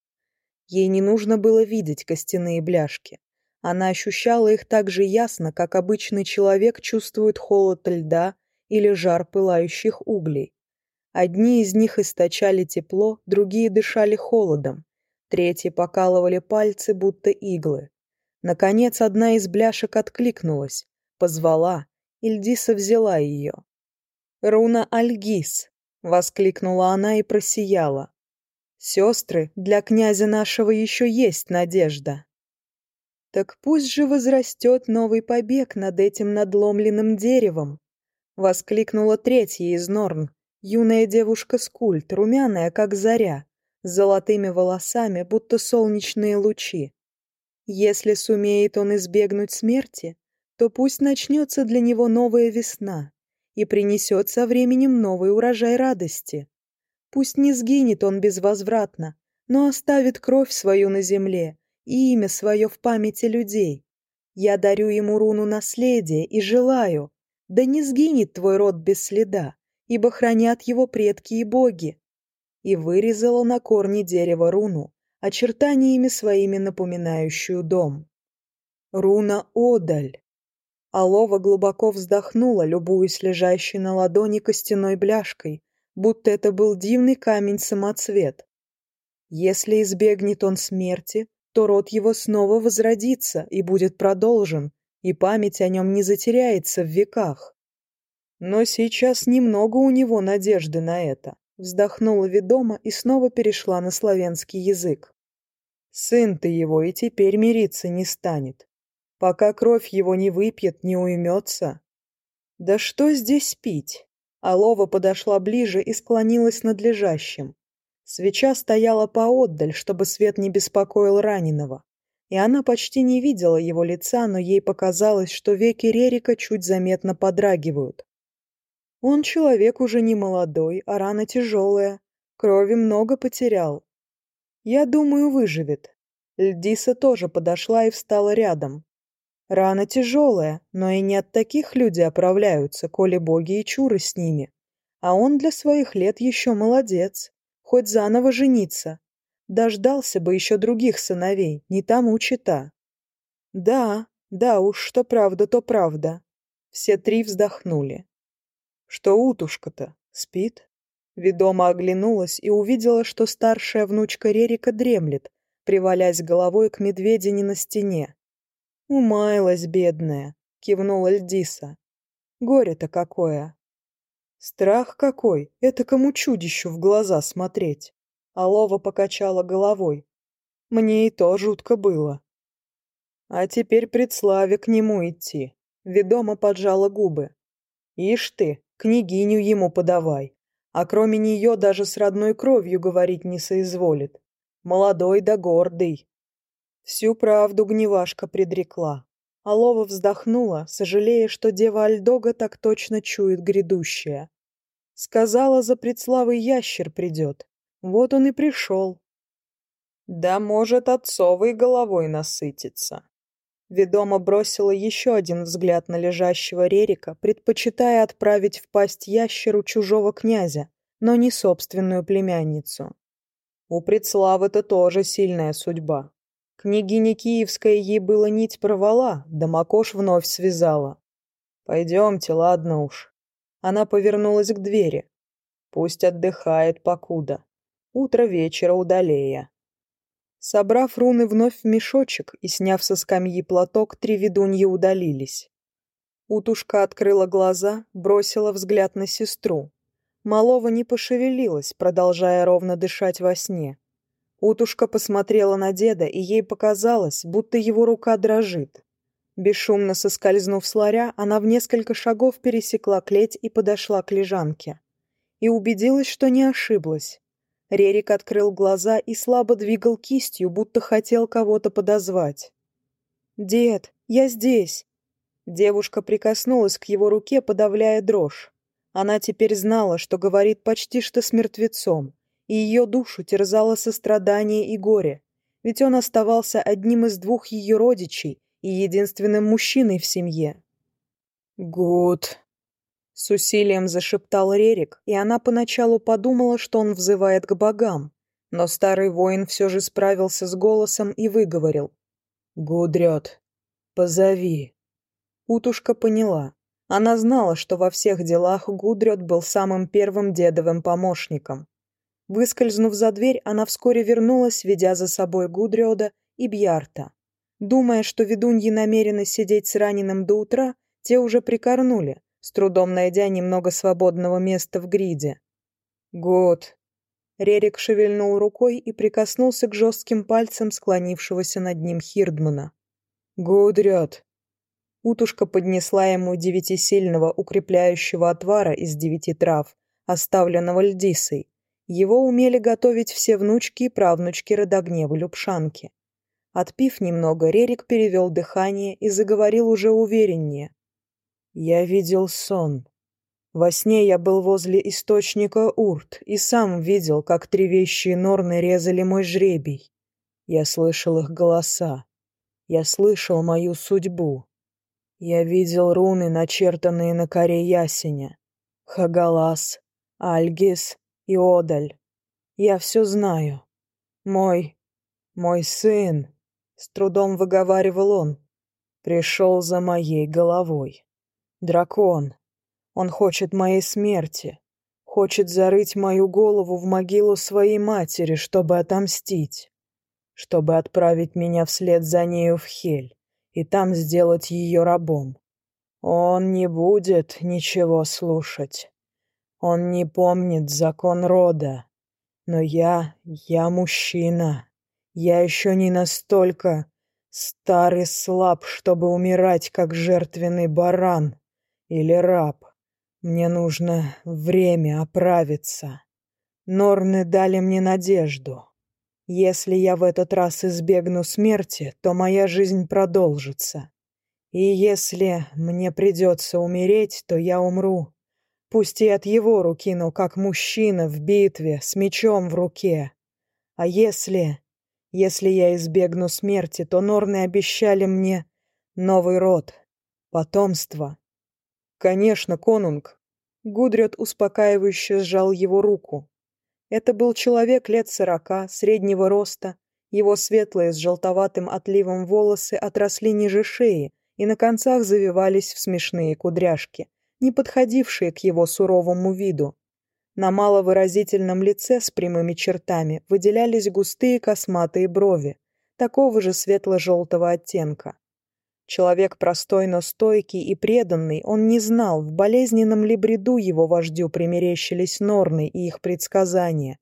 Ей не нужно было видеть костяные бляшки. Она ощущала их так же ясно, как обычный человек чувствует холод льда или жар пылающих углей. Одни из них источали тепло, другие дышали холодом, Третьи покалывали пальцы, будто иглы. Наконец, одна из бляшек откликнулась, позвала. Ильдиса взяла ее. «Руна Альгис!» — воскликнула она и просияла. «Сестры, для князя нашего еще есть надежда!» «Так пусть же возрастет новый побег над этим надломленным деревом!» — воскликнула третья из Норн, юная девушка-скульт, румяная, как заря, с золотыми волосами, будто солнечные лучи. Если сумеет он избегнуть смерти, то пусть начнется для него новая весна и принесет со временем новый урожай радости. Пусть не сгинет он безвозвратно, но оставит кровь свою на земле и имя свое в памяти людей. Я дарю ему руну наследия и желаю, да не сгинет твой род без следа, ибо хранят его предки и боги. И вырезала на корне дерева руну, очертаниями своими напоминающую дом. Руна Одаль. Алова глубоко вздохнула, любуясь лежащей на ладони костяной бляшкой, будто это был дивный камень-самоцвет. Если избегнет он смерти, то род его снова возродится и будет продолжен, и память о нем не затеряется в веках. Но сейчас немного у него надежды на это. Вздохнула ведома и снова перешла на славянский язык. Сын ты его и теперь мириться не станет пока кровь его не выпьет, не уймется. Да что здесь пить? Алова подошла ближе и склонилась над лежащим. Свеча стояла поотдаль, чтобы свет не беспокоил раненого. И она почти не видела его лица, но ей показалось, что веки Рерика чуть заметно подрагивают. Он человек уже не молодой, а рана тяжелая. Крови много потерял. Я думаю, выживет. Льдиса тоже подошла и встала рядом. Рана тяжелая, но и не от таких люди оправляются, коли боги и чуры с ними. А он для своих лет еще молодец. Хоть заново жениться. Дождался бы еще других сыновей, не тому чита. Да, да уж, что правда, то правда. Все три вздохнули. Что утушка-то? Спит? Ведома оглянулась и увидела, что старшая внучка Рерика дремлет, привалясь головой к медведине на стене. «Умаялась, бедная!» — кивнул Эльдиса. «Горе-то какое!» «Страх какой! Это кому чудищу в глаза смотреть!» Алова покачала головой. «Мне и то жутко было». «А теперь предславе к нему идти!» Ведомо поджала губы. «Ишь ты, княгиню ему подавай, а кроме нее даже с родной кровью говорить не соизволит. Молодой да гордый, Всю правду гневашка предрекла. Алова вздохнула, сожалея, что дева Альдога так точно чует грядущее. Сказала, за предславой ящер придет. Вот он и пришел. Да может отцовой головой насытиться. Ведома бросила еще один взгляд на лежащего Рерика, предпочитая отправить в пасть ящеру чужого князя, но не собственную племянницу. У предславы-то тоже сильная судьба. Княгиня Киевская ей было нить порвала, да Макош вновь связала. «Пойдемте, ладно уж». Она повернулась к двери. «Пусть отдыхает покуда. Утро вечера удалея». Собрав руны вновь в мешочек и сняв со скамьи платок, три ведуньи удалились. Утушка открыла глаза, бросила взгляд на сестру. Малова не пошевелилась, продолжая ровно дышать во сне. Утушка посмотрела на деда, и ей показалось, будто его рука дрожит. Бесшумно соскользнув с ларя, она в несколько шагов пересекла клеть и подошла к лежанке. И убедилась, что не ошиблась. Рерик открыл глаза и слабо двигал кистью, будто хотел кого-то подозвать. «Дед, я здесь!» Девушка прикоснулась к его руке, подавляя дрожь. Она теперь знала, что говорит почти что с мертвецом, и ее душу терзало сострадание и горе, ведь он оставался одним из двух ее родичей и единственным мужчиной в семье. «Гуд», — с усилием зашептал Рерик, и она поначалу подумала, что он взывает к богам, но старый воин все же справился с голосом и выговорил. «Гудрет, позови». Утушка поняла. Она знала, что во всех делах Гудрет был самым первым дедовым помощником. выскользнув за дверь, она вскоре вернулась, ведя за собой Гудрёда и Бьярта. Думая, что ведуньи намерены сидеть с раненым до утра, те уже прикорнули, с трудом найдя немного свободного места в гриде. «Год!» Рерик шевельнул рукой и прикоснулся к жестким пальцам склонившегося над ним Хирдмана. «Гудрёд!» Утушка поднесла ему девятисильного укрепляющего отвара из девяти трав, оставленного льдисой, его умели готовить все внучки и правнучки родогневы Любшанки. Отпив немного, Рерик перевел дыхание и заговорил уже увереннее. «Я видел сон. Во сне я был возле источника Урт и сам видел, как тревещие норны резали мой жребий. Я слышал их голоса. Я слышал мою судьбу. Я видел руны, начертанные на коре ясеня. Хагалас, Альгис, и отдаль. Я все знаю. Мой... мой сын, с трудом выговаривал он, пришел за моей головой. Дракон. Он хочет моей смерти. Хочет зарыть мою голову в могилу своей матери, чтобы отомстить. Чтобы отправить меня вслед за нею в Хель и там сделать ее рабом. Он не будет ничего слушать. Он не помнит закон рода. Но я... я мужчина. Я еще не настолько стар и слаб, чтобы умирать, как жертвенный баран или раб. Мне нужно время оправиться. Норны дали мне надежду. Если я в этот раз избегну смерти, то моя жизнь продолжится. И если мне придется умереть, то я умру Пусть и от его руки, но как мужчина в битве, с мечом в руке. А если... Если я избегну смерти, то Норны обещали мне новый род, потомство. Конечно, конунг. Гудрет успокаивающе сжал его руку. Это был человек лет сорока, среднего роста. Его светлые с желтоватым отливом волосы отросли ниже шеи и на концах завивались в смешные кудряшки, не подходившие к его суровому виду. На маловыразительном лице с прямыми чертами выделялись густые косматые брови, такого же светло-желтого оттенка. Человек простой, но стойкий и преданный, он не знал, в болезненном ли бреду его вождю примерещились Норны и их предсказания,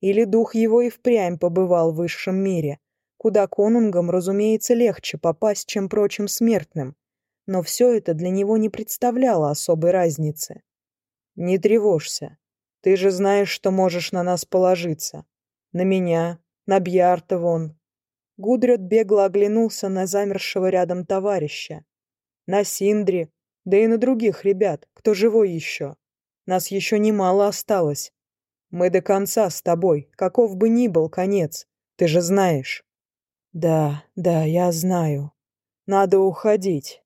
или дух его и впрямь побывал в высшем мире, куда конунгам, разумеется, легче попасть, чем прочим смертным, но все это для него не представляло особой разницы. «Не тревожься. Ты же знаешь, что можешь на нас положиться. На меня, на Бьярта вон». Гудрет бегло оглянулся на замершего рядом товарища. «На Синдри, да и на других ребят, кто живой еще. Нас еще немало осталось. Мы до конца с тобой, каков бы ни был конец, ты же знаешь». «Да, да, я знаю. Надо уходить.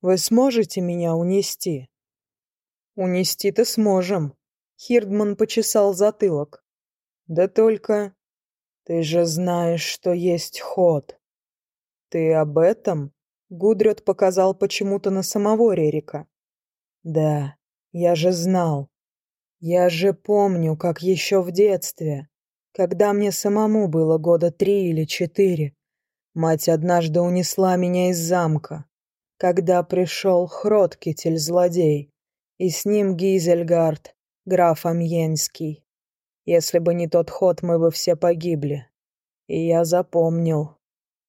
Вы сможете меня унести? Унести-то сможем. Хирдман почесал затылок. Да только... Ты же знаешь, что есть ход. Ты об этом? Гудрет показал почему-то на самого Рерика. Да, я же знал. Я же помню, как еще в детстве, когда мне самому было года три или четыре, мать когда пришел Хроткитель-злодей, и с ним Гизельгард, граф Амьенский. Если бы не тот ход, мы бы все погибли. И я запомнил.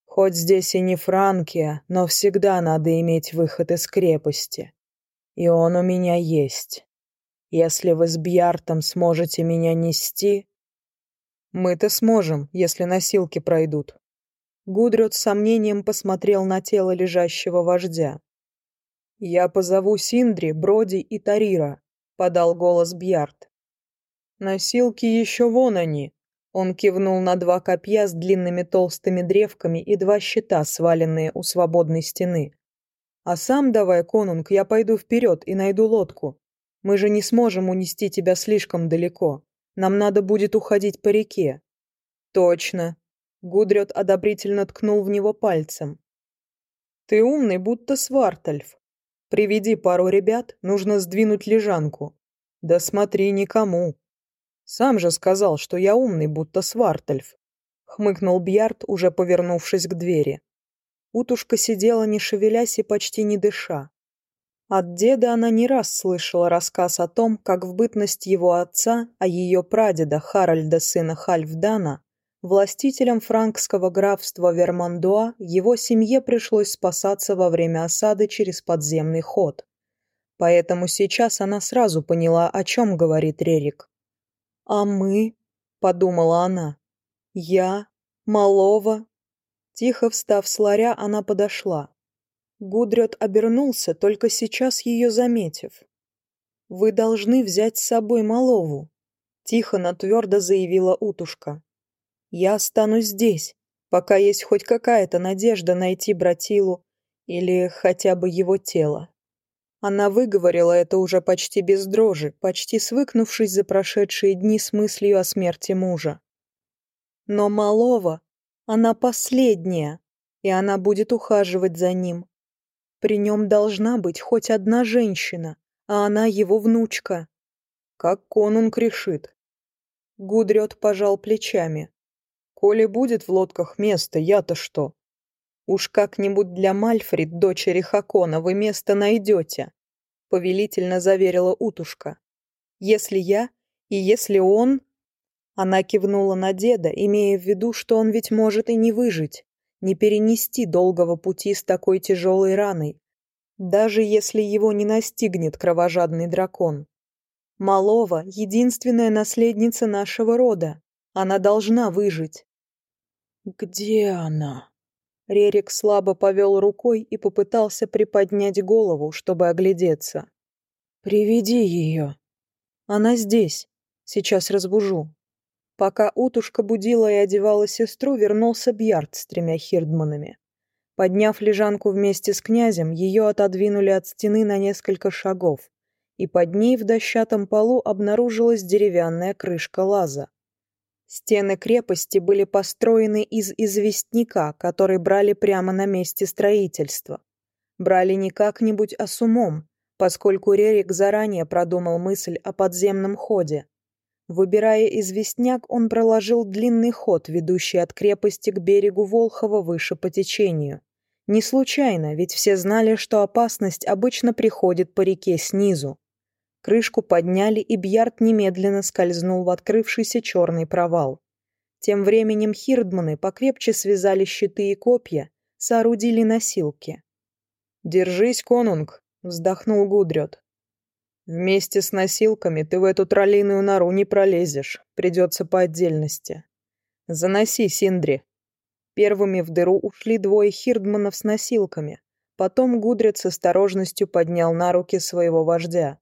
Хоть здесь и не Франкия, но всегда надо иметь выход из крепости. И он у меня есть. Если вы с Бьяртом сможете меня нести... Мы-то сможем, если носилки пройдут, Гудрот с сомнением посмотрел на тело лежащего вождя. «Я позову Синдри, Броди и Тарира», — подал голос Бьярд. «Носилки еще вон они!» Он кивнул на два копья с длинными толстыми древками и два щита, сваленные у свободной стены. «А сам давай, конунг, я пойду вперед и найду лодку. Мы же не сможем унести тебя слишком далеко. Нам надо будет уходить по реке». «Точно!» Гудрет одобрительно ткнул в него пальцем. «Ты умный, будто Свартальф. Приведи пару ребят, нужно сдвинуть лежанку. Да смотри никому, сам же сказал, что я умный, будто Свартальф. Хмыкнул Бьярд, уже повернувшись к двери. Утушка сидела, не шевелясь и почти не дыша. От деда она не раз слышала рассказ о том, как в бытность его отца, а ее властителям франкского графства Вермандуа его семье пришлось спасаться во время осады через подземный ход. Поэтому сейчас она сразу поняла, о чем говорит Рерик. «А мы?» – подумала она. «Я? Малова?» Тихо встав с ларя, она подошла. Гудрет обернулся, только сейчас ее заметив. «Вы должны взять с собой Малову», — тихо, но твердо заявила утушка. «Я останусь здесь, пока есть хоть какая-то надежда найти братилу или хотя бы его тело». Она выговорила это уже почти без дрожи, почти свыкнувшись за прошедшие дни с мыслью о смерти мужа. Но Малова, она последняя, и она будет ухаживать за ним. При нем должна быть хоть одна женщина, а она его внучка. Как конунг Коли будет в лодках место, я-то что? Уж как-нибудь для Мальфрид, дочери Хакона, вы место найдете, повелительно заверила утушка. Если я и если он... Она кивнула на деда, имея в виду, что он ведь может и не выжить, не перенести долгого пути с такой тяжелой раной, даже если его не настигнет кровожадный дракон. Малова — единственная наследница нашего рода. Она должна выжить. «Где она?» Рерик слабо повел рукой и попытался приподнять голову, чтобы оглядеться. «Приведи ее. Она здесь. Сейчас разбужу». Пока утушка будила и одевала сестру, вернулся Бьярд с тремя хирдманами. Подняв лежанку вместе с князем, ее отодвинули от стены на несколько шагов, и под ней в дощатом полу обнаружилась деревянная крышка лаза. Стены крепости были построены из известняка, который брали прямо на месте строительства. Брали не как-нибудь, а с умом, поскольку Рерик заранее продумал мысль о подземном ходе. Выбирая известняк, он проложил длинный ход, ведущий от крепости к берегу Волхова выше по течению. Не случайно, ведь все знали, что опасность обычно приходит по реке снизу крышку подняли, и Бьярд немедленно скользнул в открывшийся черный провал. Тем временем хирдманы покрепче связали щиты и копья, соорудили носилки. «Держись, конунг!» — вздохнул Гудрёд. «Вместе с носилками ты в эту троллиную нору не пролезешь, придется по отдельности. Заноси, Синдри!» Первыми в дыру ушли двое хирдманов с носилками. Потом Гудрид с осторожностью поднял на руки своего вождя.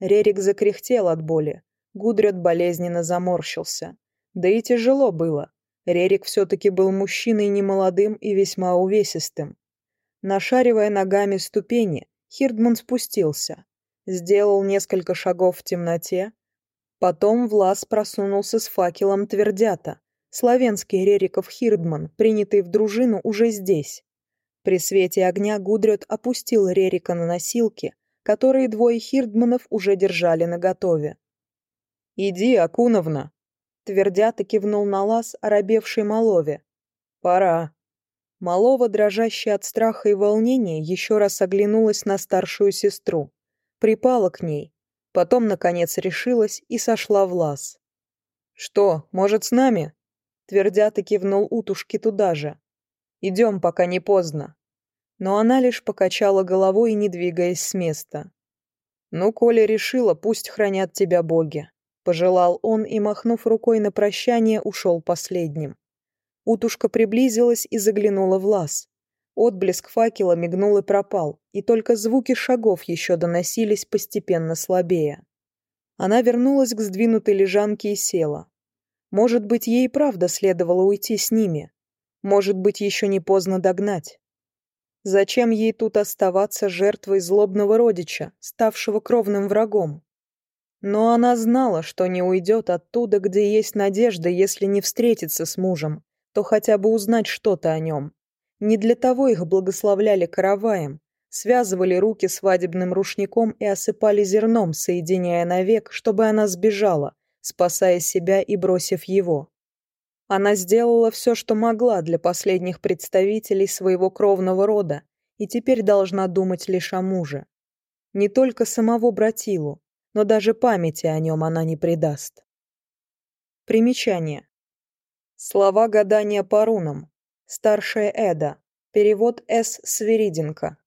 Рерик закряхтел от боли. Гудрят болезненно заморщился. Да и тяжело было. Рерик все-таки был мужчиной немолодым и весьма увесистым. Нашаривая ногами ступени, Хирдман спустился. Сделал несколько шагов в темноте. Потом Влас просунулся с факелом твердята. Славянский Рериков Хирдман, принятый в дружину, уже здесь. При свете огня Гудрет опустил Рерика на носилки, которые двое хирдманов уже держали наготове. «Иди, Акуновна!» — твердят и кивнул на лаз, оробевший Малове. «Пора». Малова, дрожащая от страха и волнения, еще раз оглянулась на старшую сестру. Припала к ней. Потом, наконец, решилась и сошла в лаз. «Что, может, с нами?» Твердят и кивнул утушки туда же. «Идем, пока не поздно» но она лишь покачала головой, не двигаясь с места. «Ну, Коля решила, пусть хранят тебя боги», — пожелал он и, махнув рукой на прощание, ушел последним. Утушка приблизилась и заглянула в лаз. Отблеск факела мигнул и пропал, и только звуки шагов еще доносились постепенно слабее. Она вернулась к сдвинутой лежанке и села. Может быть, ей правда следовало уйти с ними. Может быть, еще не поздно догнать. Зачем ей тут оставаться жертвой злобного родича, ставшего кровным врагом? Но она знала, что не уйдет оттуда, где есть надежда, если не встретиться с мужем, то хотя бы узнать что-то о нем. Не для того их благословляли караваем, связывали руки свадебным рушником и осыпали зерном, соединяя навек, чтобы она сбежала, спасая себя и бросив его. Она сделала все, что могла для последних представителей своего кровного рода и теперь должна думать лишь о муже. Не только самого братилу, но даже памяти о нем она не предаст. Примечание. Слова гадания по рунам. Старшая Эда. Перевод С. Свериденко.